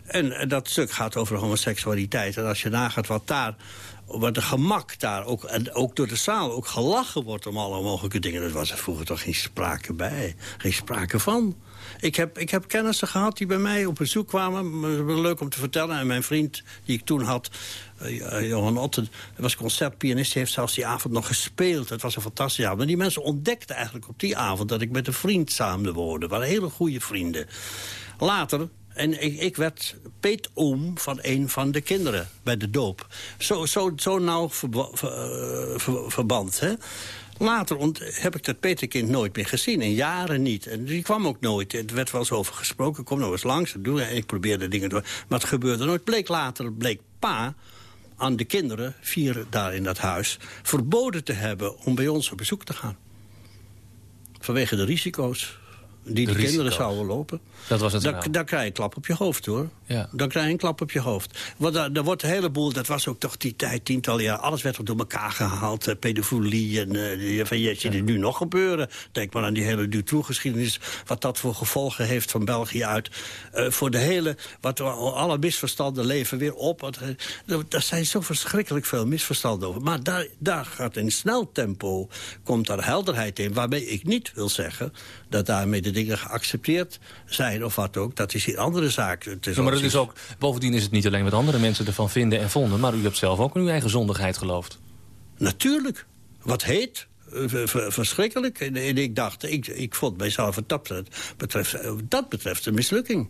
En dat stuk gaat over homoseksualiteit. En als je nagaat wat daar wat de gemak daar ook, en ook door de zaal ook gelachen wordt om alle mogelijke dingen. Dat was er vroeger toch geen sprake bij. Geen sprake van. Ik heb, ik heb kennissen gehad die bij mij op bezoek kwamen. Leuk om te vertellen. En mijn vriend die ik toen had, uh, Johan Otten... was concertpianist, die heeft zelfs die avond nog gespeeld. Het was een fantastische avond. Maar die mensen ontdekten eigenlijk op die avond... dat ik met een vriend samen woonde. waren hele goede vrienden. Later, en ik, ik, werd peetoom van een van de kinderen bij de doop. Zo, zo, zo nauw eh, verband, hè? Later heb ik dat Peterkind nooit meer gezien. In jaren niet. En die kwam ook nooit. Er werd wel eens over gesproken. Kom nou eens langs. Doe. En ik probeerde dingen door. Maar het gebeurde nooit. Bleek later, bleek pa aan de kinderen, vier daar in dat huis... verboden te hebben om bij ons op bezoek te gaan. Vanwege de risico's die de, kinderen zouden lopen. Dat was het dan, dan krijg je een klap op je hoofd, hoor. Ja. Dan krijg je een klap op je hoofd. Want er, wordt een heleboel, dat was ook toch die tijd, tientallen jaar... alles werd door elkaar gehaald, uh, pedofilie en uh, van, je ziet het nu nog gebeuren. Denk maar aan die hele Dutroux-geschiedenis... wat dat voor gevolgen heeft van België uit. Uh, voor de hele, wat alle misverstanden leven weer op. er zijn zo verschrikkelijk veel misverstanden over. Maar daar, daar gaat in snel tempo, komt daar helderheid in... waarbij ik niet wil zeggen dat daarmee de dingen geaccepteerd zijn of wat ook. Dat is een andere zaak. Het is ja, is ook, bovendien is het niet alleen wat andere mensen ervan vinden en vonden... maar u hebt zelf ook in uw eigen zondigheid geloofd. Natuurlijk. Wat heet, eh, verschrikkelijk. En, ik dacht, ik, ik vond mijzelf wat dat betreft, dat betreft een mislukking.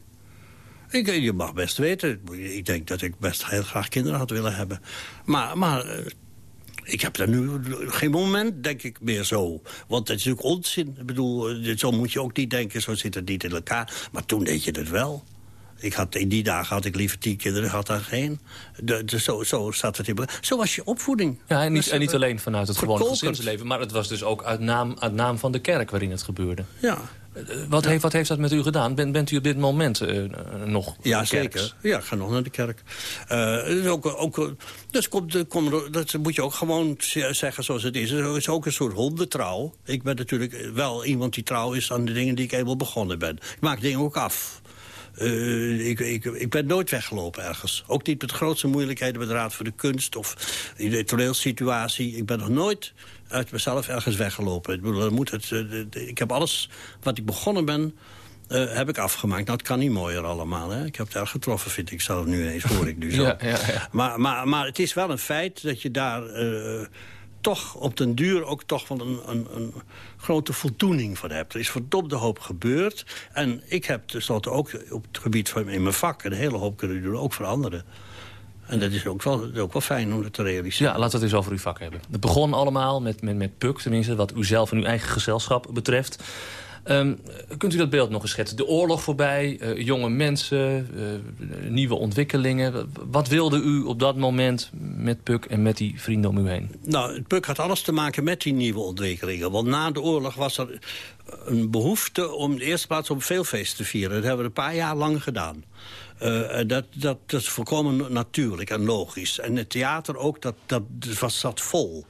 Ik, je mag best weten, ik denk dat ik best heel graag kinderen had willen hebben. Maar, maar eh, ik heb daar nu geen moment, denk ik, meer zo. Want dat is natuurlijk onzin. Ik bedoel, zo moet je ook niet denken, zo zit het niet in elkaar. Maar toen deed je het wel. Ik had, in die dagen had ik liever tien kinderen, had daar geen. De, de, zo, zo staat het in Zo was je opvoeding. Ja, en niet, en niet eh, alleen vanuit het gewone gezinsleven... maar het was dus ook uit naam, uit naam van de kerk waarin het gebeurde. Ja, Eh, Wat, heeft, wat heeft dat met u gedaan? Bent, bent u op dit moment eh, nog Ja, zeker. Ja, ik ga nog naar de kerk. Eh, dus ook, ook, dus komt, kom, dat moet je ook gewoon zeggen zoals het is. Het is ook een soort hondentrouw. Ik ben natuurlijk wel iemand die trouw is aan de dingen die ik eenmaal begonnen ben. Ik maak dingen ook af. Eh, ik, ik, ik ben nooit weggelopen ergens. Ook niet met grootste moeilijkheden met de Raad voor de Kunst... of in de toneelsituatie. Ik ben nog nooit uit mezelf ergens weggelopen. Ik, bedoel, moet het, eh, ik heb alles wat ik begonnen ben... eh, heb ik afgemaakt. Nou, het kan niet mooier allemaal. Hè? Ik heb het erg getroffen, vind ik zelf nu eens, hoor ik nu *laughs* zo. Ja, ja, ja. Maar, maar, maar het is wel een feit dat je daar toch op den duur ook toch wel een, een, een grote voldoening van hebt. Er is verdomde hoop gebeurd. En ik heb tenslotte ook op het gebied van in mijn vak... een hele hoop kunnen doen, ook voor anderen. En dat is ook wel, ook wel fijn om dat te realiseren. Ja, laten we het eens over uw vak hebben. Het begon allemaal met, met, met PUK, tenminste wat u zelf en uw eigen gezelschap betreft. Ehm, kunt u dat beeld nog eens schetsen? De oorlog voorbij, eh, jonge mensen, eh, nieuwe ontwikkelingen. Wat wilde u op dat moment met PUK en met die vrienden om u heen? Nou, PUK had alles te maken met die nieuwe ontwikkelingen. Want na de oorlog was er een behoefte om in de eerste plaats om veel feest te vieren. Dat hebben we een paar jaar lang gedaan. Eh, dat, dat, dat is volkomen natuurlijk en logisch. En het theater ook, dat, dat was, zat vol.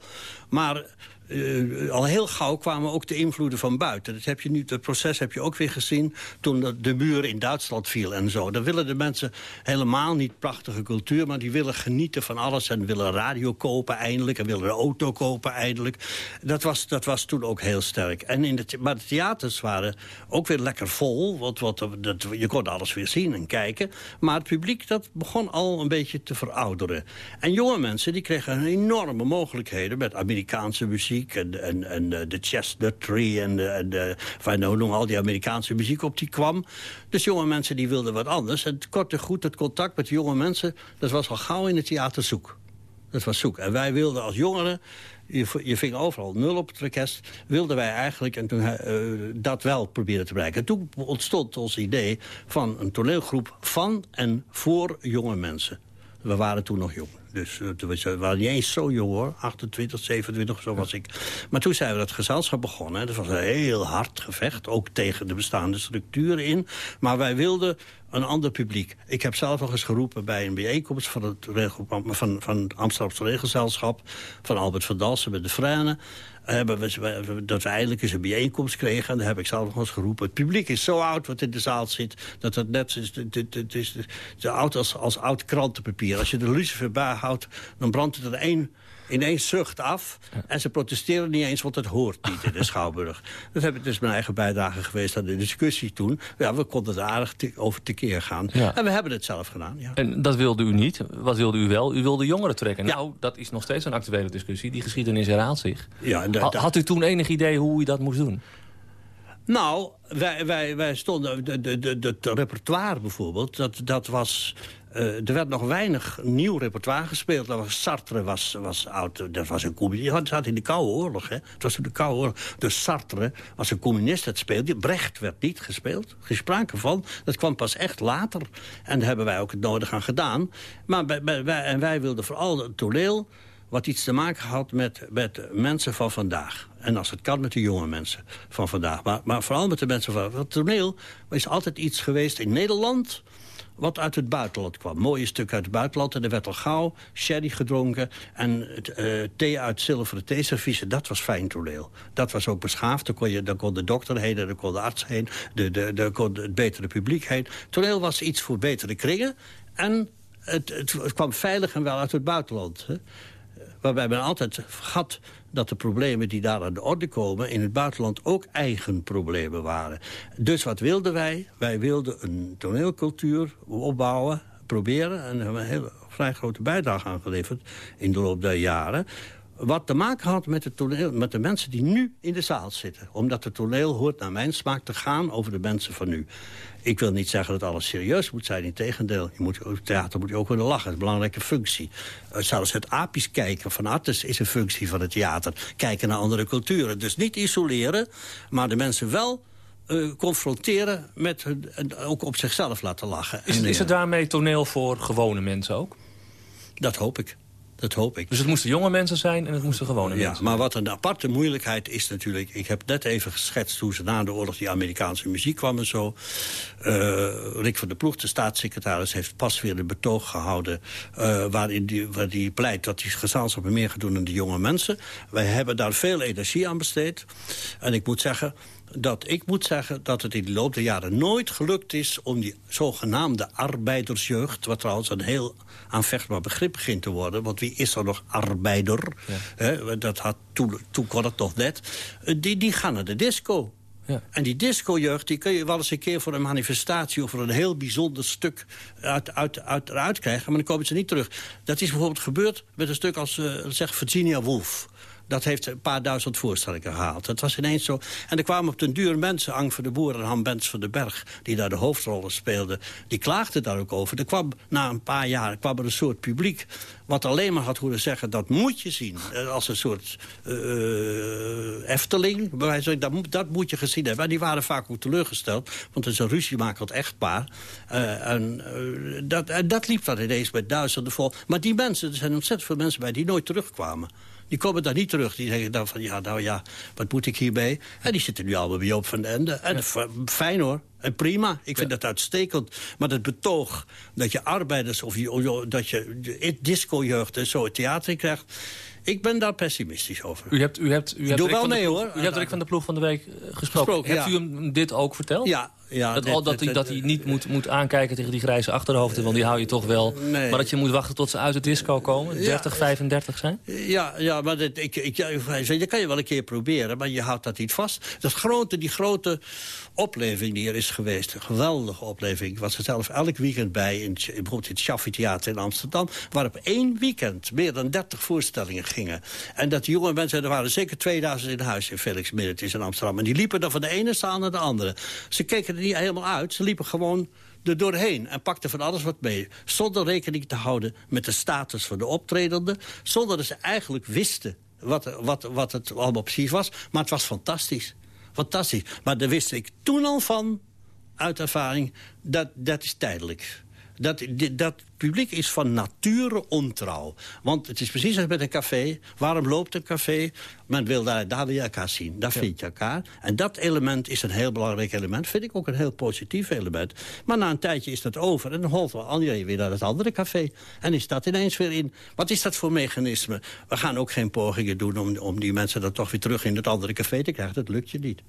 Maar eh, al heel gauw kwamen ook de invloeden van buiten. Dat, heb je nu, dat proces heb je ook weer gezien toen de, de muur in Duitsland viel en zo. Dan willen de mensen helemaal niet prachtige cultuur... maar die willen genieten van alles en willen radio kopen eindelijk... en willen een auto kopen eindelijk. Dat was, dat was toen ook heel sterk. En in maar de theaters waren ook weer lekker vol. Want, wat, dat, je kon alles weer zien en kijken. Maar het publiek dat begon al een beetje te verouderen. En jonge mensen die kregen enorme mogelijkheden... met Amerikaanse muziek en, en, en eh, de Chestnut Tree... en, de, de, enfin, nou, al die Amerikaanse muziek op die kwam. Dus jonge mensen die wilden wat anders. En kort en goed, het contact met jonge mensen... dat was al gauw in het theater zoek. Dat was zoek. En wij wilden als jongeren, je, je ving overal nul op het orkest... wilden wij eigenlijk en toen, eh, dat wel proberen te bereiken. En toen ontstond ons idee van een toneelgroep van en voor jonge mensen. We waren toen nog jong. Dus eh, we waren niet eens zo jong hoor. 28, 27, zo was ik. Maar toen zijn we dat gezelschap begonnen. Dat was een heel hard gevecht. Ook tegen de bestaande structuren in. Maar wij wilden een ander publiek. Ik heb zelf nog eens geroepen bij een bijeenkomst... van het, van, van het Amsterdamse Regelgezelschap... van Albert van Dalsen met de Freinen... Hebben we, dat we eindelijk eens een bijeenkomst kregen. En daar heb ik zelf nog eens geroepen. Het publiek is zo oud wat in de zaal zit... dat het net is, het, is zo oud als, als oud krantenpapier. Als je de lucifer bijhoudt, dan brandt het er één in één zucht af. En ze protesteren niet eens, want het hoort niet in de *laughs* Schouwburg. Dat heb ik dus mijn eigen bijdrage geweest aan de discussie toen. Ja, we konden er aardig te- over tekeer gaan. Ja. En we hebben het zelf gedaan, ja. En dat wilde u niet. Wat wilde u wel? U wilde jongeren trekken. Ja. Nou, dat is nog steeds een actuele discussie. Die geschiedenis herhaalt zich. ja en Had u toen enig idee hoe u dat moest doen? Nou, wij, wij, wij stonden... De, de, de, de- het repertoire bijvoorbeeld, dat, dat was... eh, er werd nog weinig nieuw repertoire gespeeld. Dat Sartre was, was oud, dat was een communist. Het zat in de Koude Oorlog, hè. Het was de Koude Oorlog. Dus Sartre was een communist, dat speelde. Brecht werd niet gespeeld, geen sprake van. Dat kwam pas echt later. En daar hebben wij ook het nodig aan gedaan. Maar wij, en wij wilden vooral het toneel wat iets te maken had met, met mensen van vandaag. En als het kan met de jonge mensen van vandaag. Maar, maar vooral met de mensen van... Het toneel is altijd iets geweest in Nederland wat uit het buitenland kwam. Mooie stuk uit het buitenland. En er werd al gauw sherry gedronken. En eh, thee uit zilveren theeserviezen. Dat was fijn toneel. Dat was ook beschaafd. Daar kon, je, daar kon de dokter heen, daar kon de arts heen. De, de, kon het betere publiek heen. Toneel was iets voor betere kringen. En het, het, het kwam veilig en wel uit het buitenland. Hè. Waarbij men altijd vergat dat de problemen die daar aan de orde komen... in het buitenland ook eigen problemen waren. Dus wat wilden wij? Wij wilden een toneelcultuur opbouwen, proberen... en hebben een hele vrij grote bijdrage aan geleverd in de loop der jaren... Wat te maken had met, het toneel, met de mensen die nu in de zaal zitten. Omdat het toneel hoort naar mijn smaak te gaan over de mensen van nu. Ik wil niet zeggen dat alles serieus moet zijn. Integendeel, je moet, theater moet je ook kunnen lachen. Dat is een belangrijke functie. Uh, zelfs het apisch kijken van artis is een functie van het theater. Kijken naar andere culturen. Dus niet isoleren, maar de mensen wel eh, confronteren met hun, en ook op zichzelf laten lachen. Is, En, is eh, het daarmee toneel voor gewone mensen ook? Dat hoop ik. Dat hoop ik. Dus het moesten jonge mensen zijn en het moesten gewone Ja, mensen. maar wat een aparte moeilijkheid is natuurlijk... ik heb net even geschetst hoe ze na de oorlog die Amerikaanse muziek kwam en zo. Eh, Rick van der Ploeg, de staatssecretaris, heeft pas weer een betoog gehouden... eh, waarin die, waar die pleit dat die gezelschappen meer gaan doen aan de jonge mensen. Wij hebben daar veel energie aan besteed. En ik moet zeggen dat ik moet zeggen dat het in de loop der jaren nooit gelukt is... om die zogenaamde arbeidersjeugd... wat trouwens een heel aanvechtbaar begrip begint te worden... want wie is er nog arbeider? Hè, dat had, toen, toen kon het nog net. Eh, Die, die gaan naar de disco. Ja. En die discojeugd die kun je wel eens een keer voor een manifestatie... of voor een heel bijzonder stuk uit, uit, uit, eruit krijgen. Maar dan komen ze niet terug. Dat is bijvoorbeeld gebeurd met een stuk als eh, zeg Virginia Woolf. Dat heeft een paar duizend voorstellingen gehaald. Het was ineens zo. En er kwamen op den duur mensen, Ang van de Boer en Han Bens van den Berg... die daar de hoofdrollen speelden, die klaagden daar ook over. Er kwam na een paar jaar kwam er een soort publiek... wat alleen maar had horen zeggen, dat moet je zien. Eh, Als een soort eh, Efteling. wijze van, Dat, moet- dat moet je gezien hebben. En die waren vaak ook teleurgesteld. Want het is een ruziemakend echtpaar. Eh, en, eh, dat, en dat liep dan ineens met duizenden vol. Maar die mensen, er zijn ontzettend veel mensen bij die nooit terugkwamen. Die komen daar niet terug. Die zeggen dan van, ja, nou ja, wat moet ik hierbij? En die zitten nu allemaal bij Joop van den Ende. En fijn hoor. En prima. Ik vind dat uitstekend. Maar het betoog dat je arbeiders of je, dat je discojeugd en zo het theater krijgt... Ik ben daar pessimistisch over. U hebt, u hebt, u hebt doe wel mee, Ploeg- hoor. U hebt Rick van de Ploeg van de Week eh, gesproken. Gesproken, hebt ja. u hem dit ook verteld? Ja, ja. Dat, dit- al, dat, dit- hij, dat hij niet moet, moet aankijken tegen die grijze achterhoofden, want die hou je toch wel. Nee. Maar dat je moet wachten tot ze uit de disco komen, 30, 35 zijn? Ja, ja maar dat, ik, ik, dat kan je wel een keer proberen, maar je houdt dat niet vast. Dat grote, die grote opleving die er is geweest, een geweldige opleving. Ik was er zelf elk weekend bij, in, het- bijvoorbeeld in het Chaffee Theater in Amsterdam... waar op één weekend meer dan 30 voorstellingen gingen. En dat die jonge mensen, er waren zeker 2000 in huis in Felix Middeltjes in Amsterdam. En die liepen dan van de ene zaal naar de andere. Ze keken niet helemaal uit, ze liepen gewoon er doorheen en pakten van alles wat mee. Zonder rekening te houden met de status van de optredende. Zonder dat ze eigenlijk wisten wat, wat, wat het allemaal precies was. Maar het was fantastisch. Fantastisch. Maar daar wist ik toen al van, uit ervaring, dat, dat is tijdelijk. Dat, dat publiek is van nature ontrouw. Want het is precies als met een café. Waarom loopt een café? Men wil daar, daar wil je elkaar zien. Daar vind je elkaar. En dat element is een heel belangrijk element. Vind ik ook een heel positief element. Maar na een tijdje is dat over. En dan holt wel iedereen weer naar het andere café. En is dat ineens weer in. Wat is dat voor mechanisme? We gaan ook geen pogingen doen om, om die mensen dan toch weer terug in het andere café te krijgen. Dat lukt je niet.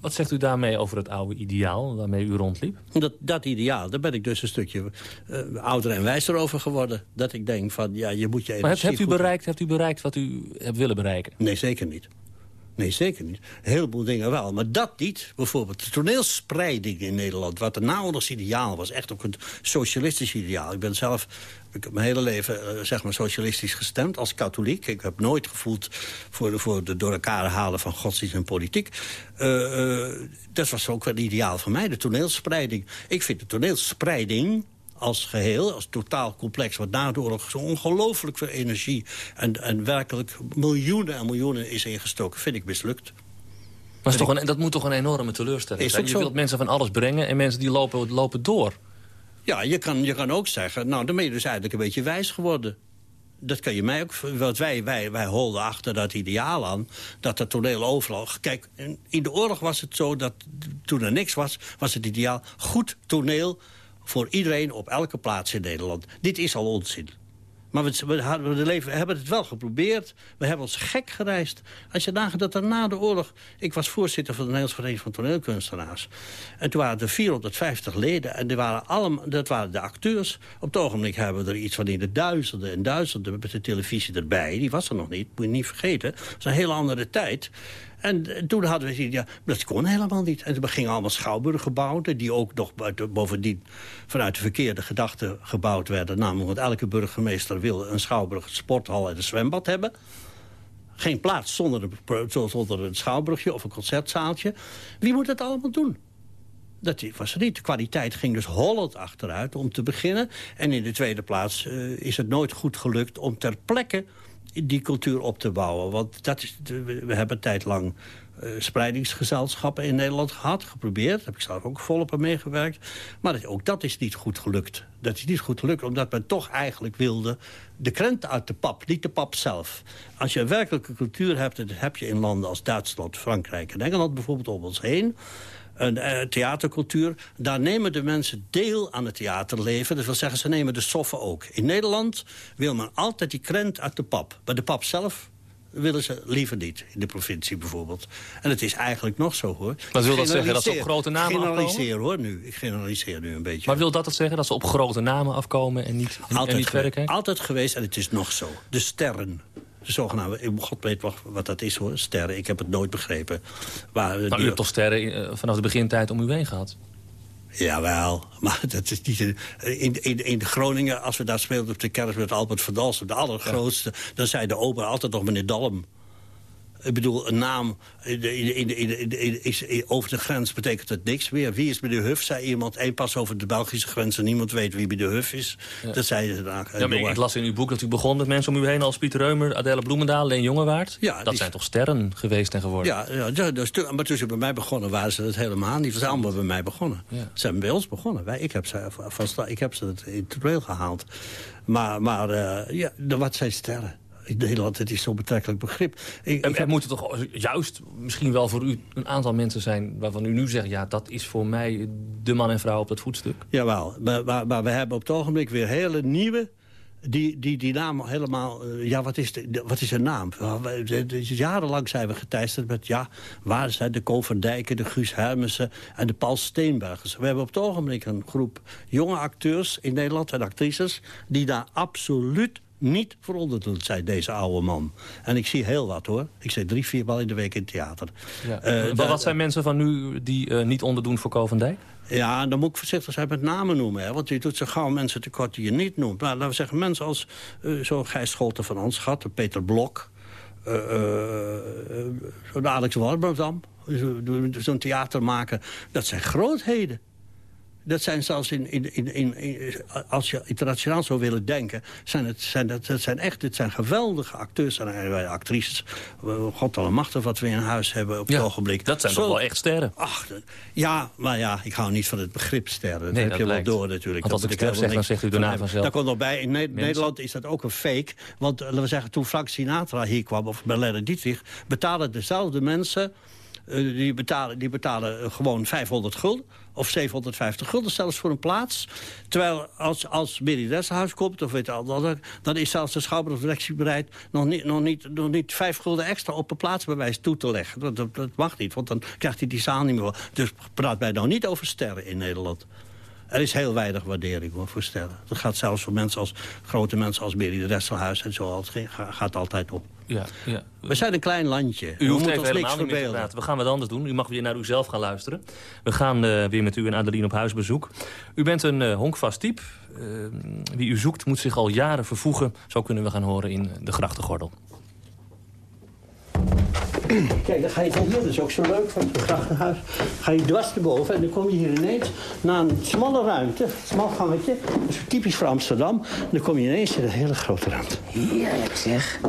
Wat zegt u daarmee over het oude ideaal waarmee u rondliep? Dat, dat ideaal, daar ben ik dus een stukje eh, ouder en wijzer over geworden. Dat ik denk van, ja, je moet je Maar hebt, hebt, u bereikt, hebt u bereikt wat u hebt willen bereiken? Nee, zeker niet. Nee, zeker niet. Een heleboel dingen wel. Maar dat niet. Bijvoorbeeld de toneelspreiding in Nederland. Wat een naoorlogs ideaal was. Echt ook een socialistisch ideaal. Ik ben zelf ik heb mijn hele leven eh, zeg maar socialistisch gestemd als katholiek. Ik heb nooit gevoeld voor de, voor de door elkaar halen van godsdienst en politiek. Eh, eh, dat was ook wel ideaal van mij, de toneelspreiding. Ik vind de toneelspreiding als geheel, als totaal complex... wat na de oorlog zo ongelooflijk veel energie... En, en werkelijk miljoenen en miljoenen is ingestoken, vind ik mislukt. Maar toch een, dat moet toch een enorme teleurstelling Is zijn? Je zo. wilt mensen van alles brengen en mensen die lopen, lopen door. Ja, je kan, je kan ook zeggen, nou, dan ben je dus eigenlijk een beetje wijs geworden. Dat kan je mij ook... Want wij, wij, wij holden achter dat ideaal aan, dat het toneel overal... Kijk, in de oorlog was het zo dat toen er niks was... was het ideaal goed toneel voor iedereen op elke plaats in Nederland. Dit is al onzin. Maar we, we, leven- hebben het wel geprobeerd. We hebben ons gek gereisd. Als je nagaat dat er na de oorlog... Ik was voorzitter van de Nederlandse Vereniging van Toneelkunstenaars. En toen waren er 450 leden. En die waren allemaal, dat waren de acteurs. Op het ogenblik hebben we er iets van in de duizenden en duizenden... met de televisie erbij. Die was er nog niet, moet je niet vergeten. Dat is een hele andere tijd. En eh, toen hadden we gezien, ja, dat kon helemaal niet. En toen gingen allemaal schouwburgen gebouwd... die ook nog bovendien vanuit de verkeerde gedachten gebouwd werden. Namelijk, want elke burgemeester wil een schouwburg, een sporthal en een zwembad hebben. Geen plaats zonder een, zonder een schouwburgje of een concertzaaltje. Wie moet dat allemaal doen? Dat was er niet. De kwaliteit ging dus hollend achteruit om te beginnen. En in de tweede plaats eh, is het nooit goed gelukt om ter plekke die cultuur op te bouwen. Want dat is, we hebben een tijd lang spreidingsgezelschappen in Nederland gehad. Geprobeerd, daar heb ik zelf ook volop aan meegewerkt. Maar dat, ook dat is niet goed gelukt. Dat is niet goed gelukt, omdat men toch eigenlijk wilde... de krent uit de pap, niet de pap zelf. Als je een werkelijke cultuur hebt, en dat heb je in landen als Duitsland, Frankrijk en Engeland bijvoorbeeld om ons heen een uh, theatercultuur. Daar nemen de mensen deel aan het theaterleven. Dat wil zeggen, ze nemen de soffen ook. In Nederland wil men altijd die krent uit de pap. Maar de pap zelf willen ze liever niet, in de provincie bijvoorbeeld. En het is eigenlijk nog zo, hoor. Maar wil dat zeggen dat ze op grote namen afkomen? Ik generaliseer, hoor, nu. Ik generaliseer nu een beetje. Maar wil dat het zeggen, dat ze op grote namen afkomen en niet, en, altijd niet verder kijken? Altijd geweest, en het is nog zo. De sterren. De zogenaamde, God weet wat, wat dat is hoor, sterren. Ik heb het nooit begrepen. Maar, nou, u hebt toch sterren vanaf de begintijd om u heen gehad? Jawel, maar dat is niet... In, in, in Groningen, als we daar speelden op de kerk met Albert van Dalsen... de allergrootste, dan zei de opa altijd nog meneer Dalm. Ik bedoel, een naam in in in is, over de grens betekent het niks meer. Wie is meneer Huff, zei iemand. Eén pas over de Belgische grens en niemand weet wie meneer Huff is. Dat zei ze dan. Ja, maar ik las in uw boek dat u begon met mensen om u heen... als Pieter Reumer, Adele Bloemendaal, Leen Jongewaard. Ja, dat zijn toch sterren geweest en geworden? Ja, ja dus, maar toen ze bij mij begonnen waren ze dat helemaal niet. Ze zijn allemaal bij mij begonnen. Ze zijn bij ons begonnen. Wij, ik, heb ze, van, ik heb ze het in het toneel gehaald. Maar, maar uh, ja, wat zijn sterren? Nederland, het is zo'n betrekkelijk begrip. Ik, en, er moeten toch juist misschien wel voor u een aantal mensen zijn... waarvan u nu zegt, ja, dat is voor mij de man en vrouw op dat voetstuk? Jawel, maar, maar, maar we hebben op het ogenblik weer hele nieuwe die, die, die naam helemaal... Uh, ja, wat is, de, wat is een naam? Jarenlang zijn we geteisterd met... ja, waar zijn de Ko van Dijken, de Guus Hermesen en de Paul Steenbergers? We hebben op het ogenblik een groep jonge acteurs in Nederland en actrices... die daar absoluut niet veronderlijk zei deze oude man. En ik zie heel wat hoor. Ik zit drie, vier maal in de week in het theater. Ja. Uh, wat zijn mensen van nu die uh, niet onderdoen voor Ko van Dijk? Ja, dan moet ik voorzichtig zijn met namen noemen. Hè, want je doet zo gauw mensen tekort die je niet noemt. Maar laten we zeggen, mensen als uh, zo Gijs Scholten van Anschat, Peter Blok... zo'n Alex Warburgdam, zo'n theater maken. Dat zijn grootheden. Dat zijn zelfs in, in, in, in, als je internationaal zou willen denken... zijn het, zijn dat, dat zijn echt dit zijn geweldige acteurs en actrices. God allemachtig wat we in huis hebben op het ogenblik. Dat zijn toch wel echt sterren? Ach, ja, maar ja, ik hou niet van het begrip sterren. Dat nee, heb dat je wel door natuurlijk. Want als ik ster zeg, dan zegt u daarna vanzelf. Daar komt nog bij, in Nederland is dat ook een fake. Want laten we zeggen, toen Frank Sinatra hier kwam... of Marlene Dietrich, betalen dezelfde mensen... Uh, die, betalen, die betalen gewoon 500 gulden of 750 gulden zelfs voor een plaats. Terwijl als, als Desselhuis komt, of weet je al, dan is zelfs de schouderdirectie bereid... Nog niet, nog, niet, nog niet 5 gulden extra op een plaatsbewijs toe te leggen. Dat, dat, mag niet, want dan krijgt hij die zaal niet meer. Dus praat mij nou niet over sterren in Nederland. Er is heel weinig waardering voor sterren. Dat gaat zelfs voor mensen als, grote mensen als Billy de Restelhuis en zo. Het gaat altijd op. Ja, ja. We zijn een klein landje. U hoeft even helemaal niet meer te praten. We gaan wat anders doen. U mag weer naar uzelf gaan luisteren. We gaan uh, weer met u en Adeline op huisbezoek. U bent een uh, honkvast type. Uh, wie u zoekt moet zich al jaren vervoegen. Zo kunnen we gaan horen in de grachtengordel. Kijk, dan ga je van hier, dat is ook zo leuk van het grachtenhuis. Ga je dwars erboven en dan kom je hier ineens naar een smalle ruimte, een smal gangetje. Dat is typisch voor Amsterdam. En dan kom je ineens in een hele grote ruimte. Heerlijk zeg.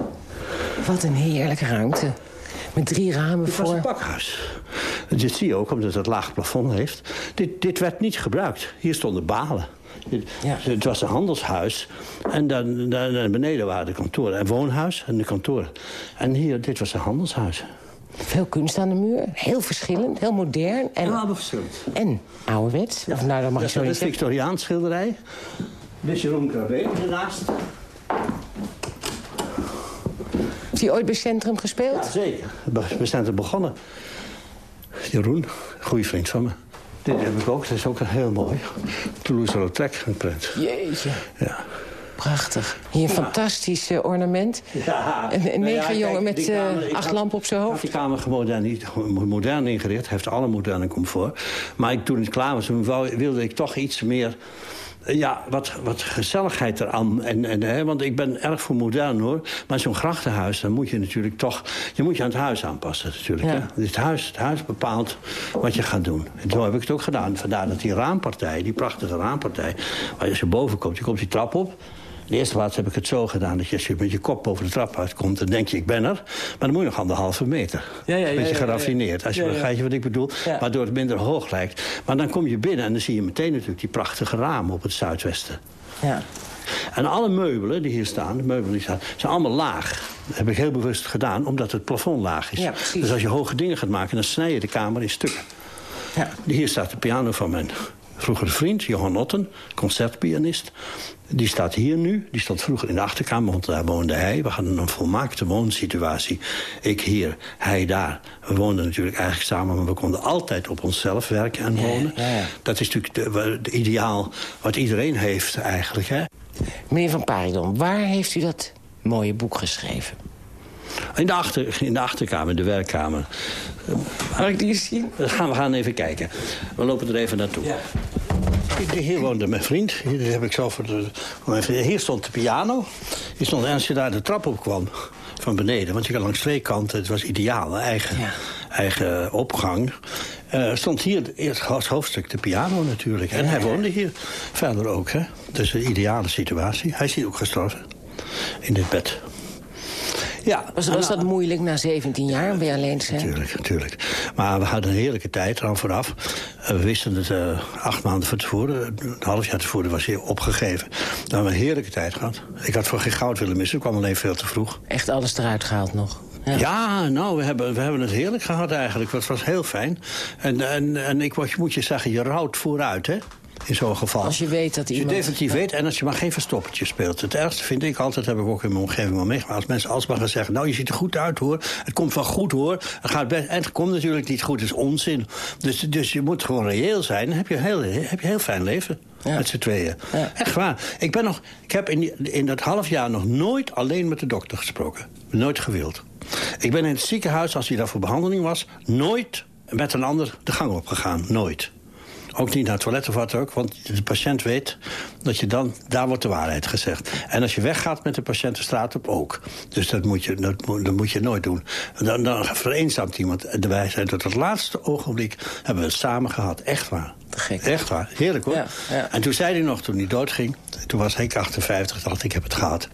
Wat een heerlijke ruimte. Met drie ramen dit voor... was een pakhuis. Dit zie je ook, omdat het laag plafond heeft. Dit, dit werd niet gebruikt. Hier stonden balen. Ja. Het was een handelshuis. En dan, dan, beneden waren de kantoren. Een woonhuis en de kantoren. En hier, dit was een handelshuis. Veel kunst aan de muur. Heel verschillend, heel modern. En, ja, allemaal verschillend. En ouderwets. Ja. Of nou, dat mag ja, zo dat is Victoriaans schilderij. Dit Jeroen Krabbe ernaast. Heeft hij ooit bij Centrum gespeeld? Ja, zeker. Bij Centrum begonnen. Jeroen, goede vriend van me. Dit heb ik ook, dat is ook een heel mooi. Toulouse-Lautrec, een print. Jeetje. Ja. Prachtig. Hier een ja. fantastisch uh, ornament. Ja. Een, een negen ja, jongen met uh, acht lampen op zijn hoofd. Ik had die kamer modern, modern ingericht. Heeft alle moderne comfort. Maar ik, toen het klaar was, toen wilde ik toch iets meer ja, wat, wat gezelligheid eraan. En, en, hè, want ik ben erg voor modern hoor. Maar zo'n grachtenhuis, dan moet je natuurlijk toch... je moet je aan het huis aanpassen natuurlijk. Ja. Hè? Het, huis, het huis bepaalt wat je gaat doen. En zo heb ik het ook gedaan. Vandaar dat die raampartij, die prachtige raampartij... waar je boven komt, je komt die trap op... de eerste plaats heb ik het zo gedaan... dat je als je met je kop boven de trap uitkomt, dan denk je ik ben er. Maar dan moet je nog anderhalve meter. Ja, ja, ja, Beetje geraffineerd, als je begrijpt wat ik bedoel. Waardoor het minder hoog lijkt. Maar dan kom je binnen en dan zie je meteen natuurlijk die prachtige ramen op het zuidwesten. Ja. En alle meubelen die hier staan, de meubelen die staan, zijn allemaal laag. Dat heb ik heel bewust gedaan, omdat het plafond laag is. Ja, dus als je hoge dingen gaat maken, dan snij je de kamer in stukken. Ja. Hier staat de piano van mijn vroegere vriend, Johan Otten, concertpianist. Die staat hier nu. Die stond vroeger in de achterkamer, want daar woonde hij. We hadden een volmaakte woonsituatie. Ik hier, hij daar. We woonden natuurlijk eigenlijk samen, maar we konden altijd op onszelf werken en wonen. ja, ja. Dat is natuurlijk de ideaal wat iedereen heeft eigenlijk. Hè? Meneer Van Paridon, waar heeft u dat mooie boek geschreven? In de, achter, in de achterkamer, in de werkkamer. Mag ik die eens zien? We gaan, we gaan even kijken. We lopen er even naartoe. Hier- Hier woonde mijn vriend. Hier, heb ik zo voor de, voor mijn vriend. Hier stond de piano. Hier stond, en als je daar de trap op kwam van beneden... want je kan langs twee kanten, het was ideaal, eigen, Ja. eigen opgang... eh, stond hier eerst als hoofdstuk de piano natuurlijk. En hij woonde hier verder ook. Hè? Dus een ideale situatie. Hij is hier ook gestorven. In dit bed. Ja, Was, was dat moeilijk na 17 jaar om weer alleen te zijn? Natuurlijk, natuurlijk. Maar we hadden een heerlijke tijd eraan vooraf. Eh, We wisten het eh, acht maanden van tevoren. Een half jaar tevoren was hij opgegeven. Dan hebben we een heerlijke tijd gehad. Ik had voor geen goud willen missen. Ik kwam alleen veel te vroeg. Echt alles eruit gehaald nog? Ja, nou, we hebben, we hebben het heerlijk gehad eigenlijk. Het was heel fijn. En, en, en ik moet je zeggen, je rouwt vooruit, hè? In zo'n geval. Als je weet dat Als je iemand... definitief weet en als je maar geen verstoppertje speelt. Het ergste vind ik altijd, heb ik ook in mijn omgeving wel meegemaakt... als mensen alsmaar gaan zeggen, nou, je ziet er goed uit, hoor. Het komt wel goed, hoor. Het gaat best, en het komt natuurlijk niet goed, het is onzin. Dus, dus je moet gewoon reëel zijn. Dan heb je een heel, heb je heel fijn leven. Ja. Met z'n tweeën. Ja. Echt waar. Ik, ben nog, ik heb in, die- in dat half jaar nog nooit alleen met de dokter gesproken. Nooit gewild. Ik ben in het ziekenhuis, als hij daar voor behandeling was... nooit met een ander de gang opgegaan. Nooit. Ook niet naar het toilet of wat ook, want de patiënt weet dat je dan, daar wordt de waarheid gezegd. En als je weggaat met de patiënt de straat op ook. Dus dat moet je, dat, moet- dat moet je nooit doen. Dan, dan vereenzamt iemand. En wij zijn tot het laatste ogenblik hebben we het samen gehad. Echt waar. Gek. Echt waar. Heerlijk hoor. Ja, ja. En toen zei hij nog, toen hij doodging, toen was ik 58, dacht ik heb het gehad.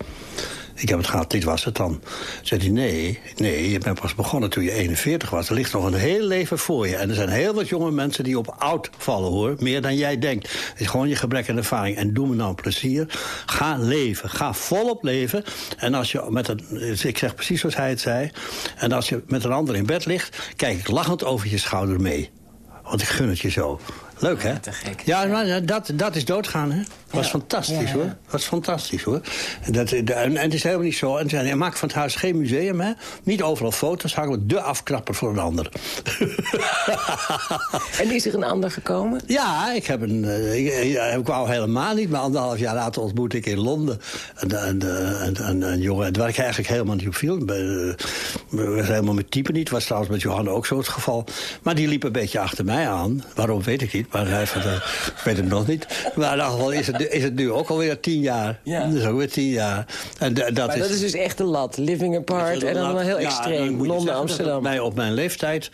Ik heb het gehad, dit was het dan. Zei hij, nee, nee, je bent pas begonnen toen je 41 was. Er ligt nog een heel leven voor je. En er zijn heel wat jonge mensen die op oud vallen, hoor. Meer dan jij denkt. Het is gewoon je gebrek aan ervaring. En doe me nou plezier. Ga leven. Ga volop leven. En als je met een... Ik zeg precies zoals hij het zei. En als je met een ander in bed ligt... kijk ik lachend over je schouder mee. Want ik gun het je zo. Leuk, hè? te gek. Ja, maar dat, dat is doodgaan, hè? Was Ja. fantastisch, hoor. Was fantastisch, hoor. En, dat, en, en het is helemaal niet zo. En maak van het huis geen museum, hè? Niet overal foto's hangen, we de afkrapper voor een ander. *laughs* En is er een ander gekomen? Ja, ik heb een. eh, ik, ik wou helemaal niet, maar anderhalf jaar later ontmoette ik in Londen een, een, een, een, een jongen waar ik eigenlijk helemaal niet op viel. Was helemaal met type niet. Was trouwens met Johanna ook zo het geval. Maar die liep een beetje achter mij aan. Waarom weet ik niet, maar hij van, eh, ik weet het nog niet. Maar in ieder geval is het, is het nu ook alweer tien jaar. Ja. Dat is ook weer tien jaar. En dat Maar dat is dus echt de lat. Living apart en dan wel heel Ja, extreem. moet je Londen, zeggen Amsterdam. Mij op mijn leeftijd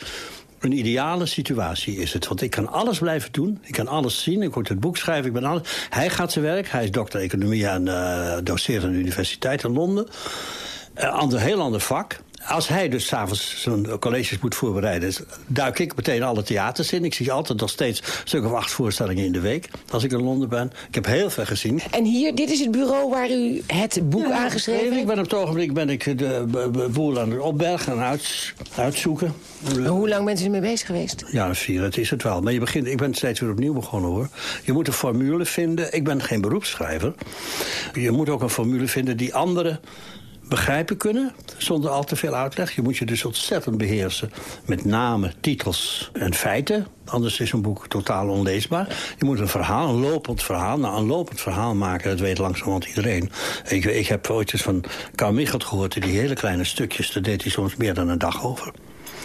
een ideale situatie is het. Want ik kan alles blijven doen. Ik kan alles zien. Ik moet het boek schrijven. Ik ben alles. Hij gaat zijn werk. Hij is dokter economie en eh doceert aan de Universiteit in Londen. Een ander, heel ander vak. Als hij dus s'avonds zijn colleges moet voorbereiden... duik ik meteen alle theaters in. Ik zie altijd nog steeds een stuk of acht voorstellingen in de week... als ik in Londen ben. Ik heb heel veel gezien. En hier, dit is het bureau waar u het boek aangeschreven Ik heeft? ben op het ogenblik ben ik de boel aan het opbergen en uitzoeken. En Hoe lang bent u ermee bezig geweest? Ja, vier, dat is het wel. Maar je begint, ik ben steeds weer opnieuw begonnen hoor. Je moet een formule vinden. Ik ben geen beroepsschrijver. Je moet ook een formule vinden die anderen begrijpen kunnen, zonder al te veel uitleg. Je moet je dus ontzettend beheersen met namen, titels en feiten. Anders is een boek totaal onleesbaar. Je moet een verhaal, een lopend verhaal. Nou, een lopend verhaal maken, dat weet langzamerhand iedereen. Ik, ik heb ooit eens van Carl Michelt gehoord... die hele kleine stukjes, daar deed hij soms meer dan een dag over.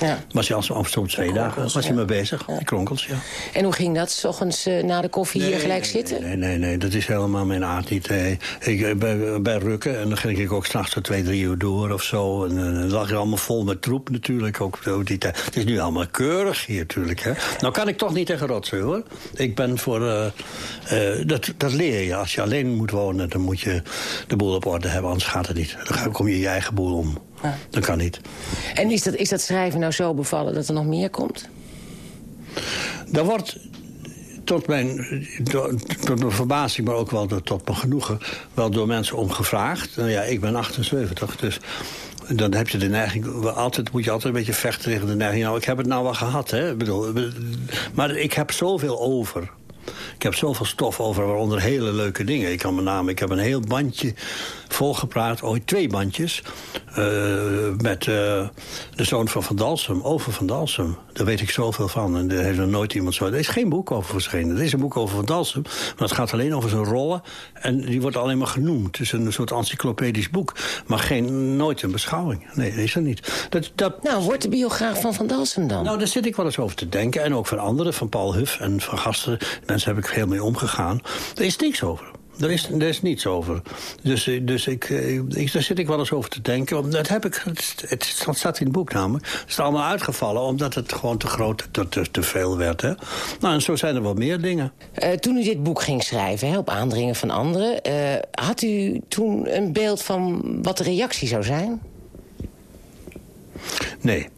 Ja. Was hij al zo, zo twee dagen was hij mee bezig, die kronkels, ja. En hoe ging dat, s ochtends uh, na de koffie hier gelijk zitten? Nee, nee, nee, dat is helemaal mijn aard niet. Hey, ik, bij, bij Rukken, en dan ging ik ook s'nachts zo twee, drie uur door of zo. En dan lag je allemaal vol met troep natuurlijk. Ook, die. Het is nu allemaal keurig hier natuurlijk. Hè. Nou kan ik toch niet tegen rotzooi, hoor. Ik ben voor... Uh, uh, dat, dat leer je. Als je alleen moet wonen, dan moet je de boel op orde hebben. Anders gaat het niet. Dan kom je je eigen boel om. Ja. Dat kan niet. En is dat, is dat schrijven nou zo bevallen dat er nog meer komt? Er wordt tot mijn, tot mijn verbazing, maar ook wel tot mijn genoegen... wel door mensen om gevraagd. Nou ja, ik ben 78, dus dan heb je de neiging... Altijd, moet je altijd een beetje vechten tegen de neiging... nou, ik heb het nou wel gehad, hè. Ik bedoel, maar ik heb zoveel over... Ik heb zoveel stof over, waaronder hele leuke dingen. Ik kan met name, ik heb een heel bandje volgepraat, ooit twee bandjes... Uh, met uh, de zoon van Van Dalsem, over Van Dalsem. Daar weet ik zoveel van. En daar heeft er nooit iemand zo... Er is geen boek over verschenen. Er is een boek over Van Dalsem, maar het gaat alleen over zijn rollen. En die wordt alleen maar genoemd. Het is een soort encyclopedisch boek. Maar geen, nooit een beschouwing. Nee, dat is er niet. Dat, dat... Nou, wordt de biograaf van Van Dalsem dan? Nou, daar zit ik wel eens over te denken. En ook van anderen, van Paul Huff en van gasten. Mensen heb ik veel mee omgegaan. Er is niks over. Er is, er is niets over. Dus, eh, dus ik, eh, ik, daar zit ik wel eens over te denken. Dat heb ik, het, het staat in het boek namelijk. Het is allemaal uitgevallen omdat het gewoon te groot, te, te, te veel werd. Hè? Nou, en zo zijn er wel meer dingen. Uh, toen u dit boek ging schrijven, hè, op aandringen van anderen... Uh, had u toen een beeld van wat de reactie zou zijn? Nee.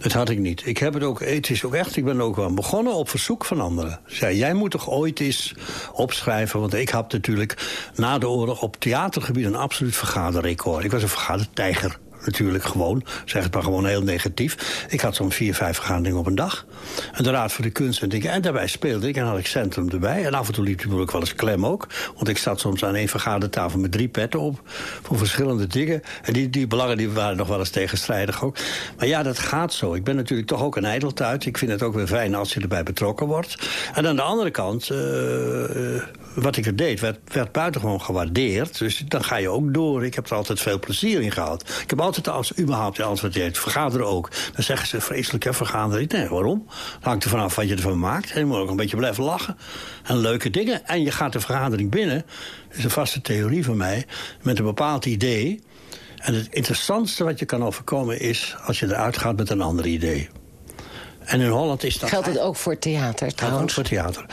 Dat had ik niet. Ik heb het ook, het is ook echt, ik ben ook wel begonnen op verzoek van anderen. Zei, jij moet toch ooit eens opschrijven, want ik had natuurlijk na de oorlog op theatergebied een absoluut vergaderrecord. Ik was een vergadertijger natuurlijk gewoon, zeg het maar gewoon heel negatief. Ik had zo'n vier, vijf vergaderingen op een dag. En de Raad voor de Kunst en dingen. En daarbij speelde ik en had ik centrum erbij. En af en toe liep die wel eens klem ook. Want ik zat soms aan één vergadertafel met drie petten op. Voor verschillende dingen. En die, die belangen die waren nog wel eens tegenstrijdig ook. Maar ja, dat gaat zo. Ik ben natuurlijk toch ook een ijdeltuit. Ik vind het ook weer fijn als je erbij betrokken wordt. En aan de andere kant... Uh, wat ik er deed, werd, werd buitengewoon gewaardeerd. Dus dan ga je ook door. Ik heb er altijd veel plezier in gehad. Ik heb altijd, als überhaupt wat je vergaderen ook. Dan zeggen ze vreselijk, hè, vergaderen. Nee, waarom? Dat hangt er vanaf wat je ervan maakt. En je moet ook een beetje blijven lachen. En leuke dingen. En je gaat de vergadering binnen. Dat is een vaste theorie van mij. Met een bepaald idee. En het interessantste wat je kan overkomen is... als je eruit gaat met een ander idee. En in Holland is dat... Geldt het ook voor theater trouwens? Ook voor theater.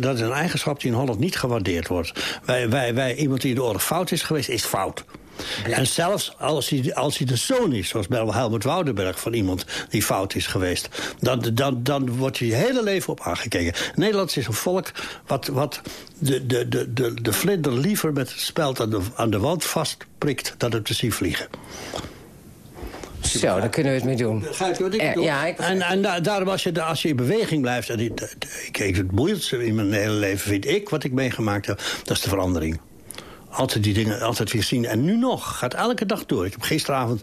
Dat is een eigenschap die in Holland niet gewaardeerd wordt. Wij, wij, wij, iemand die in de oorlog fout is geweest, is fout. En zelfs als hij, als hij de zoon is, zoals bij Helmut Woudenberg... van iemand die fout is geweest... dan, dan, dan wordt je je hele leven op aangekeken. Nederland is een volk wat, wat de, de, de, de, de vlinder liever met het speld aan de, aan de wand vastprikt... dan het te zien vliegen. Zo, daar kunnen we het mee doen. Ga ik wat ik doen? Ja, ik... En, en daarom als je, als je in beweging blijft... En ik, ik, het moeilijkste in mijn hele leven vind ik, wat ik meegemaakt heb... dat is de verandering altijd die dingen altijd weer zien. En nu nog, gaat elke dag door. Ik heb gisteravond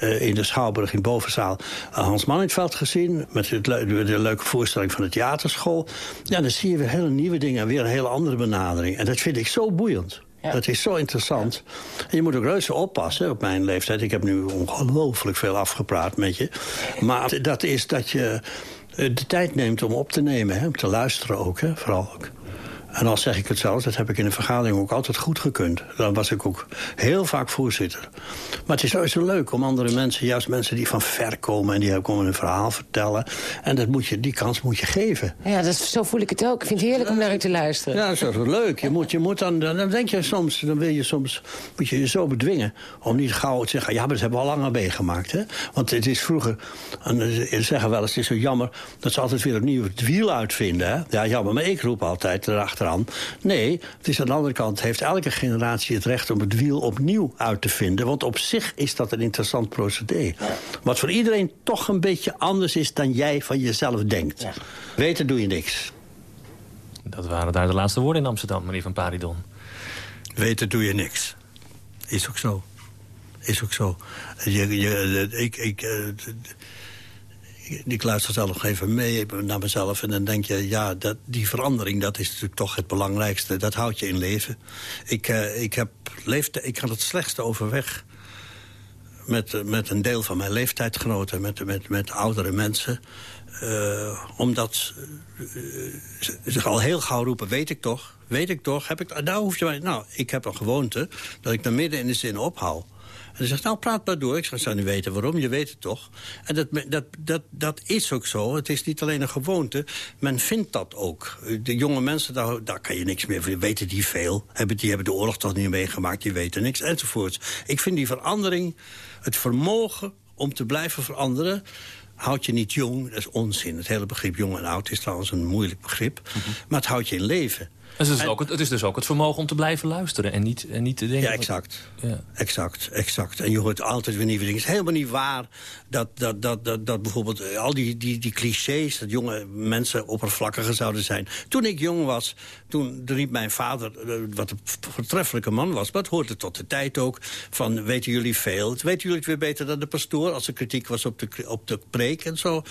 uh, in de Schouwburg in Bovenzaal... Uh, Hans Mannintveld gezien, met het de, de, leuke voorstelling van de theaterschool. Ja, dan zie je weer hele nieuwe dingen en weer een hele andere benadering. En dat vind ik zo boeiend. Dat is zo interessant. En je moet ook reuze oppassen op mijn leeftijd. Ik heb nu ongelooflijk veel afgepraat met je. Maar dat is dat je eh, de tijd neemt om op te nemen. Hè, om te luisteren ook, hè, vooral ook. En al zeg ik het zelf, dat heb ik in een vergadering ook altijd goed gekund. Dan was ik ook heel vaak voorzitter. Maar het is sowieso leuk om andere mensen, juist mensen die van ver komen... en die komen een verhaal vertellen. En dat moet je, die kans moet je geven. Ja, dat is, zo voel ik het ook. Ik vind het heerlijk om naar u te luisteren. Ja, dat is wel leuk. Je moet, je moet dan, dan denk je soms, dan wil je soms, moet je je zo bedwingen... om niet gauw te zeggen, ja, maar dat hebben we al langer meegemaakt. Hè? Want het is vroeger, en ze zeggen wel eens, het is zo jammer... dat ze altijd weer opnieuw het wiel uitvinden. Hè? Ja, jammer, maar ik roep altijd erachter Nee, het is aan de andere kant heeft elke generatie het recht om het wiel opnieuw uit te vinden. Want op zich is dat een interessant procedé. Wat voor iedereen toch een beetje anders is dan jij van jezelf denkt. Ja. Weten doe je niks. Dat waren daar de laatste woorden in Amsterdam, meneer Van Paridon. Weten doe je niks. Is ook zo. Is ook zo. Je, je, ik, ik, eh, ik luister zelf nog even mee naar mezelf... en dan denk je, ja, dat, die verandering, dat is natuurlijk toch het belangrijkste. Dat houdt je in leven. Ik, uh, ik, heb ik had het slechtste overweg met, met een deel van mijn leeftijdgenoten, met, met, met oudere mensen. Uh, omdat ze al heel gauw roepen, weet ik toch, weet ik toch, heb ik, nou hoef je maar, nou, ik heb een gewoonte dat ik dan midden in de zin ophoud. En hij zegt, nou, praat maar door. Ik zou niet weten waarom, je weet het toch. En dat, dat, dat, dat is ook zo. Het is niet alleen een gewoonte. Men vindt dat ook. De jonge mensen, daar, daar kan je niks meer van. weten die veel. Hebben, die hebben de oorlog toch niet meegemaakt, die weten niks, enzovoorts. Ik vind die verandering, het vermogen om te blijven veranderen houd je niet jong, dat is onzin. Het hele begrip jong en oud is trouwens een moeilijk begrip. Mhm. Maar het houdt je in leven. Het is, dus ook, het is dus ook het vermogen om te blijven luisteren en niet, en niet te denken... Ja, exact. Ja. Exact, exact. En je hoort altijd weer nieuwe dingen. Het is helemaal niet waar dat, dat, dat, dat, dat bijvoorbeeld eh, al die, die, die clichés... dat jonge mensen oppervlakkiger zouden zijn. Toen ik jong was, toen riep mijn vader... Eh, wat een voortreffelijke man was, maar het hoorde tot de tijd ook... van weten jullie veel? Weten jullie het weer beter dan de pastoor... als er kritiek was op de, op de preek en zo?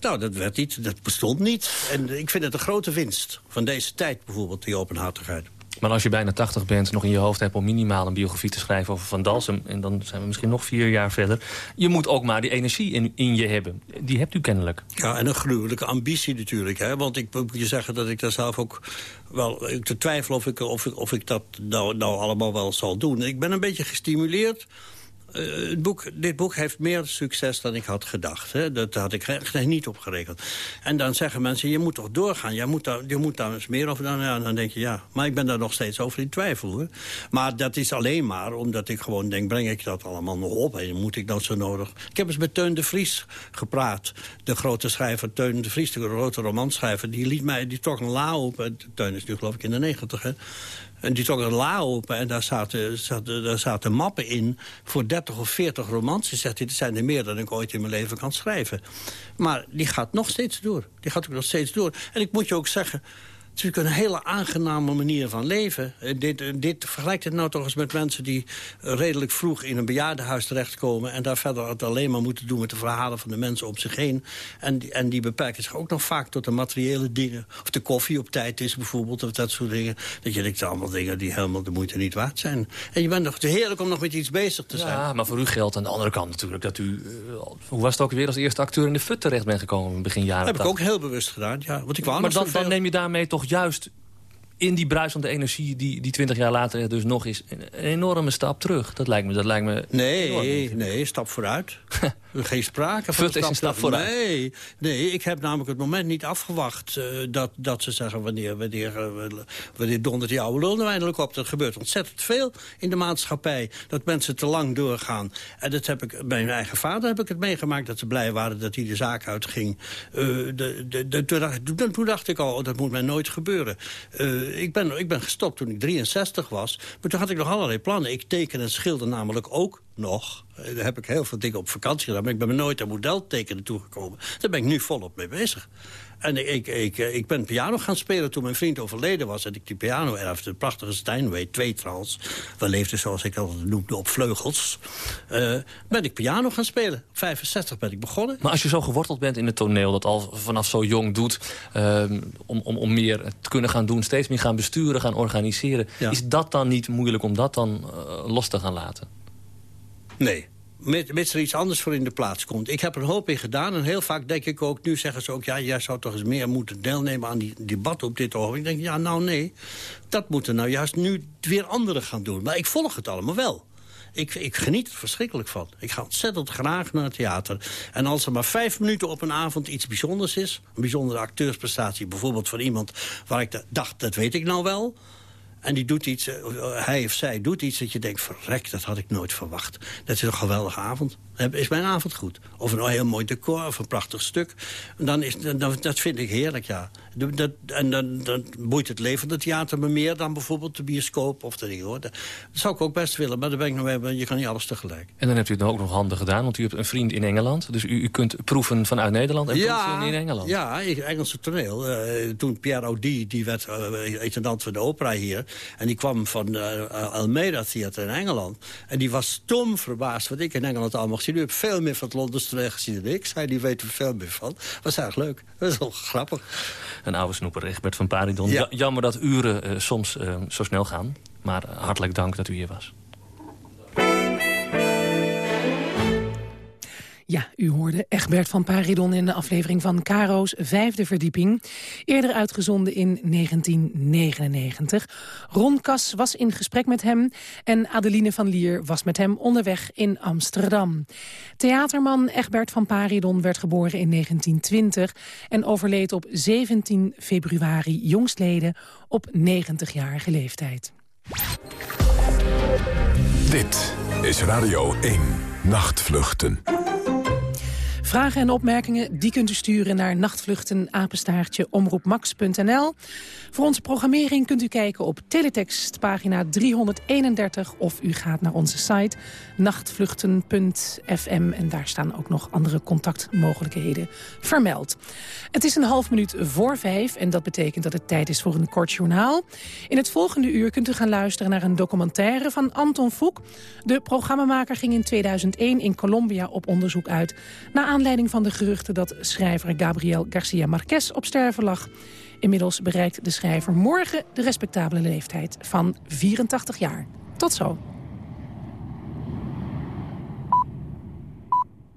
Nou, dat werd niet, dat bestond niet. En ik vind het een grote winst van deze tijd bijvoorbeeld die openhartigheid. Maar als je bijna 80 bent, nog in je hoofd hebt om minimaal een biografie te schrijven over Van Dalsem... en dan zijn we misschien nog vier jaar verder... je moet ook maar die energie in, in je hebben. Die hebt u kennelijk. Ja, en een gruwelijke ambitie natuurlijk. Hè? Want ik moet je zeggen dat ik daar zelf ook wel... Ik te twijfel of ik, of, ik, of ik dat nou, nou allemaal wel zal doen. Ik ben een beetje gestimuleerd uh, het boek, dit boek heeft meer succes dan ik had gedacht. Hè. Dat had ik echt niet op gerekend. En dan zeggen mensen, je moet toch doorgaan. Je moet daar, je moet daar eens meer over... Dan, ja, dan denk je, ja, maar ik ben daar nog steeds over in twijfel. Hoor. Maar dat is alleen maar omdat ik gewoon denk... breng ik dat allemaal nog op en moet ik dat zo nodig... Ik heb eens met Teun de Vries gepraat. De grote schrijver Teun de Vries, de grote romanschrijver... die liet mij, die trok een la op. Teun is nu geloof ik in de negentig, hè. En die trok een la open en daar zaten, daar zaten mappen in... voor 30 of 40 romances. Zegt hij, dat zijn er meer dan ik ooit in mijn leven kan schrijven. Maar die gaat nog steeds door. Die gaat ook nog steeds door. En ik moet je ook zeggen natuurlijk een hele aangename manier van leven. Eh, dit, eh, dit vergelijkt het nou toch eens met mensen die redelijk vroeg in een bejaardenhuis terechtkomen... en daar verder het alleen maar moeten doen met de verhalen van de mensen om zich heen. En, die, en die beperken zich ook nog vaak tot de materiële dingen. Of de koffie op tijd is bijvoorbeeld, of dat soort dingen. Dat je denkt, allemaal dingen die helemaal de moeite niet waard zijn. En je bent nog heerlijk om nog met iets bezig te zijn. Ja, maar voor u geldt aan de andere kant natuurlijk dat u... Uh, hoe was het ook weer als eerste acteur in de FUT terecht bent gekomen begin jaren? Dat heb ik ook heel bewust gedaan, ja. Want ik wou maar dan, dan neem je daarmee toch juist in die bruisende energie die, die 20 jaar later dus nog is... een enorme stap terug. Dat lijkt me... Dat lijkt me nee, nee, stap vooruit. *laughs* Geen sprake van stap, een stap vooruit. Nee, nee, ik heb namelijk het moment niet afgewacht... Uh, dat, dat ze zeggen wanneer, wanneer, uh, wanneer dondert die oude lul nou eindelijk op. Dat gebeurt ontzettend veel in de maatschappij. Dat mensen te lang doorgaan. En dat heb ik, bij mijn eigen vader heb ik het meegemaakt... dat ze blij waren dat hij de zaak uitging. Uh, de, de, de, toen, toen dacht ik al, oh, dat moet mij nooit gebeuren. Ik, ben, ik ben gestopt toen ik 63 was. Maar toen had ik nog allerlei plannen. Ik teken en schilder namelijk ook nog. Daar heb ik heel veel dingen op vakantie gedaan. Maar ik ben me nooit aan modeltekenen toegekomen. Daar ben ik nu volop mee bezig. En ik, ik, ik ben piano gaan spelen toen mijn vriend overleden was... en ik die piano erfde, de prachtige Steinway, twee trouwens. We leefden, zoals ik altijd noemde, op vleugels. Uh, ben ik piano gaan spelen. Op 65 ben ik begonnen. Maar als je zo geworteld bent in het toneel... dat al vanaf zo jong doet... Uh, om, om, om meer te kunnen gaan doen, steeds meer gaan besturen, gaan organiseren... is dat dan niet moeilijk om dat dan uh, los te gaan laten? Nee, met, er iets anders voor in de plaats komt. Ik heb er hoop in gedaan en heel vaak denk ik ook... nu zeggen ze ook, ja, jij zou toch eens meer moeten deelnemen aan die debat op dit ogenblik. Ik denk, ja, nou nee, dat moeten nou juist nu weer anderen gaan doen. Maar ik volg het allemaal wel. Ik, ik, geniet er verschrikkelijk van. Ik ga ontzettend graag naar het theater. En als er maar vijf minuten op een avond iets bijzonders is... een bijzondere acteursprestatie, bijvoorbeeld van iemand... waar ik dacht, dat weet ik nou wel... En die doet iets, eh, hij of zij doet iets dat je denkt... verrek, dat had ik nooit verwacht. Dat is een geweldige avond is mijn avond goed. Of een heel mooi decor of een prachtig stuk. Dan is, dan, dat vind ik heerlijk, ja. Dat, en dan, dan boeit het levende theater me meer dan bijvoorbeeld de bioscoop of de dingen. Hoor. Dat, zou ik ook best willen, maar daar ben ik nog mee, je kan niet alles tegelijk. En dan hebt u het ook nog handig gedaan, want u hebt een vriend in Engeland. Dus u, u kunt proeven vanuit Nederland en ja, proeven in Engeland. Ja, Engelse toneel. Uh, toen Pierre Audi, die werd uh, intendant van de opera hier. En die kwam van uh, Almeida Theater in Engeland. En die was stom verbaasd wat ik in Engeland allemaal U hebt veel meer van het Londens gezien dan ik. Zij die weten er veel meer van. was eigenlijk leuk. Dat is wel grappig. Een oude snoeper, Egbert van Paridon. Jammer dat uren uh, soms uh, zo snel gaan. Maar hartelijk dank dat u hier was. Ja, u hoorde Egbert van Paridon in de aflevering van Caro's Vijfde Verdieping. Eerder uitgezonden in 1999. Ron Kas was in gesprek met hem en Adeline van Lier was met hem onderweg in Amsterdam. Theaterman Egbert van Paridon werd geboren in 1920 en overleed op 17 februari jongstleden op 90-jarige leeftijd. Dit is Radio 1 Nachtvluchten. Vragen en opmerkingen die kunt u sturen naar nachtvluchten omroepmax.nl. Voor onze programmering kunt u kijken op teletext pagina 331 of u gaat naar onze site nachtvluchten.fm en daar staan ook nog andere contactmogelijkheden vermeld. Het is een half minuut voor vijf en dat betekent dat het tijd is voor een kort journaal. In het volgende uur kunt u gaan luisteren naar een documentaire van Anton Foek. De programmamaker ging in 2001 in Colombia op onderzoek uit naar aanleiding van de geruchten dat schrijver Gabriel Garcia Marquez op sterven lag. Inmiddels bereikt de schrijver morgen de respectabele leeftijd van 84 jaar. Tot zo.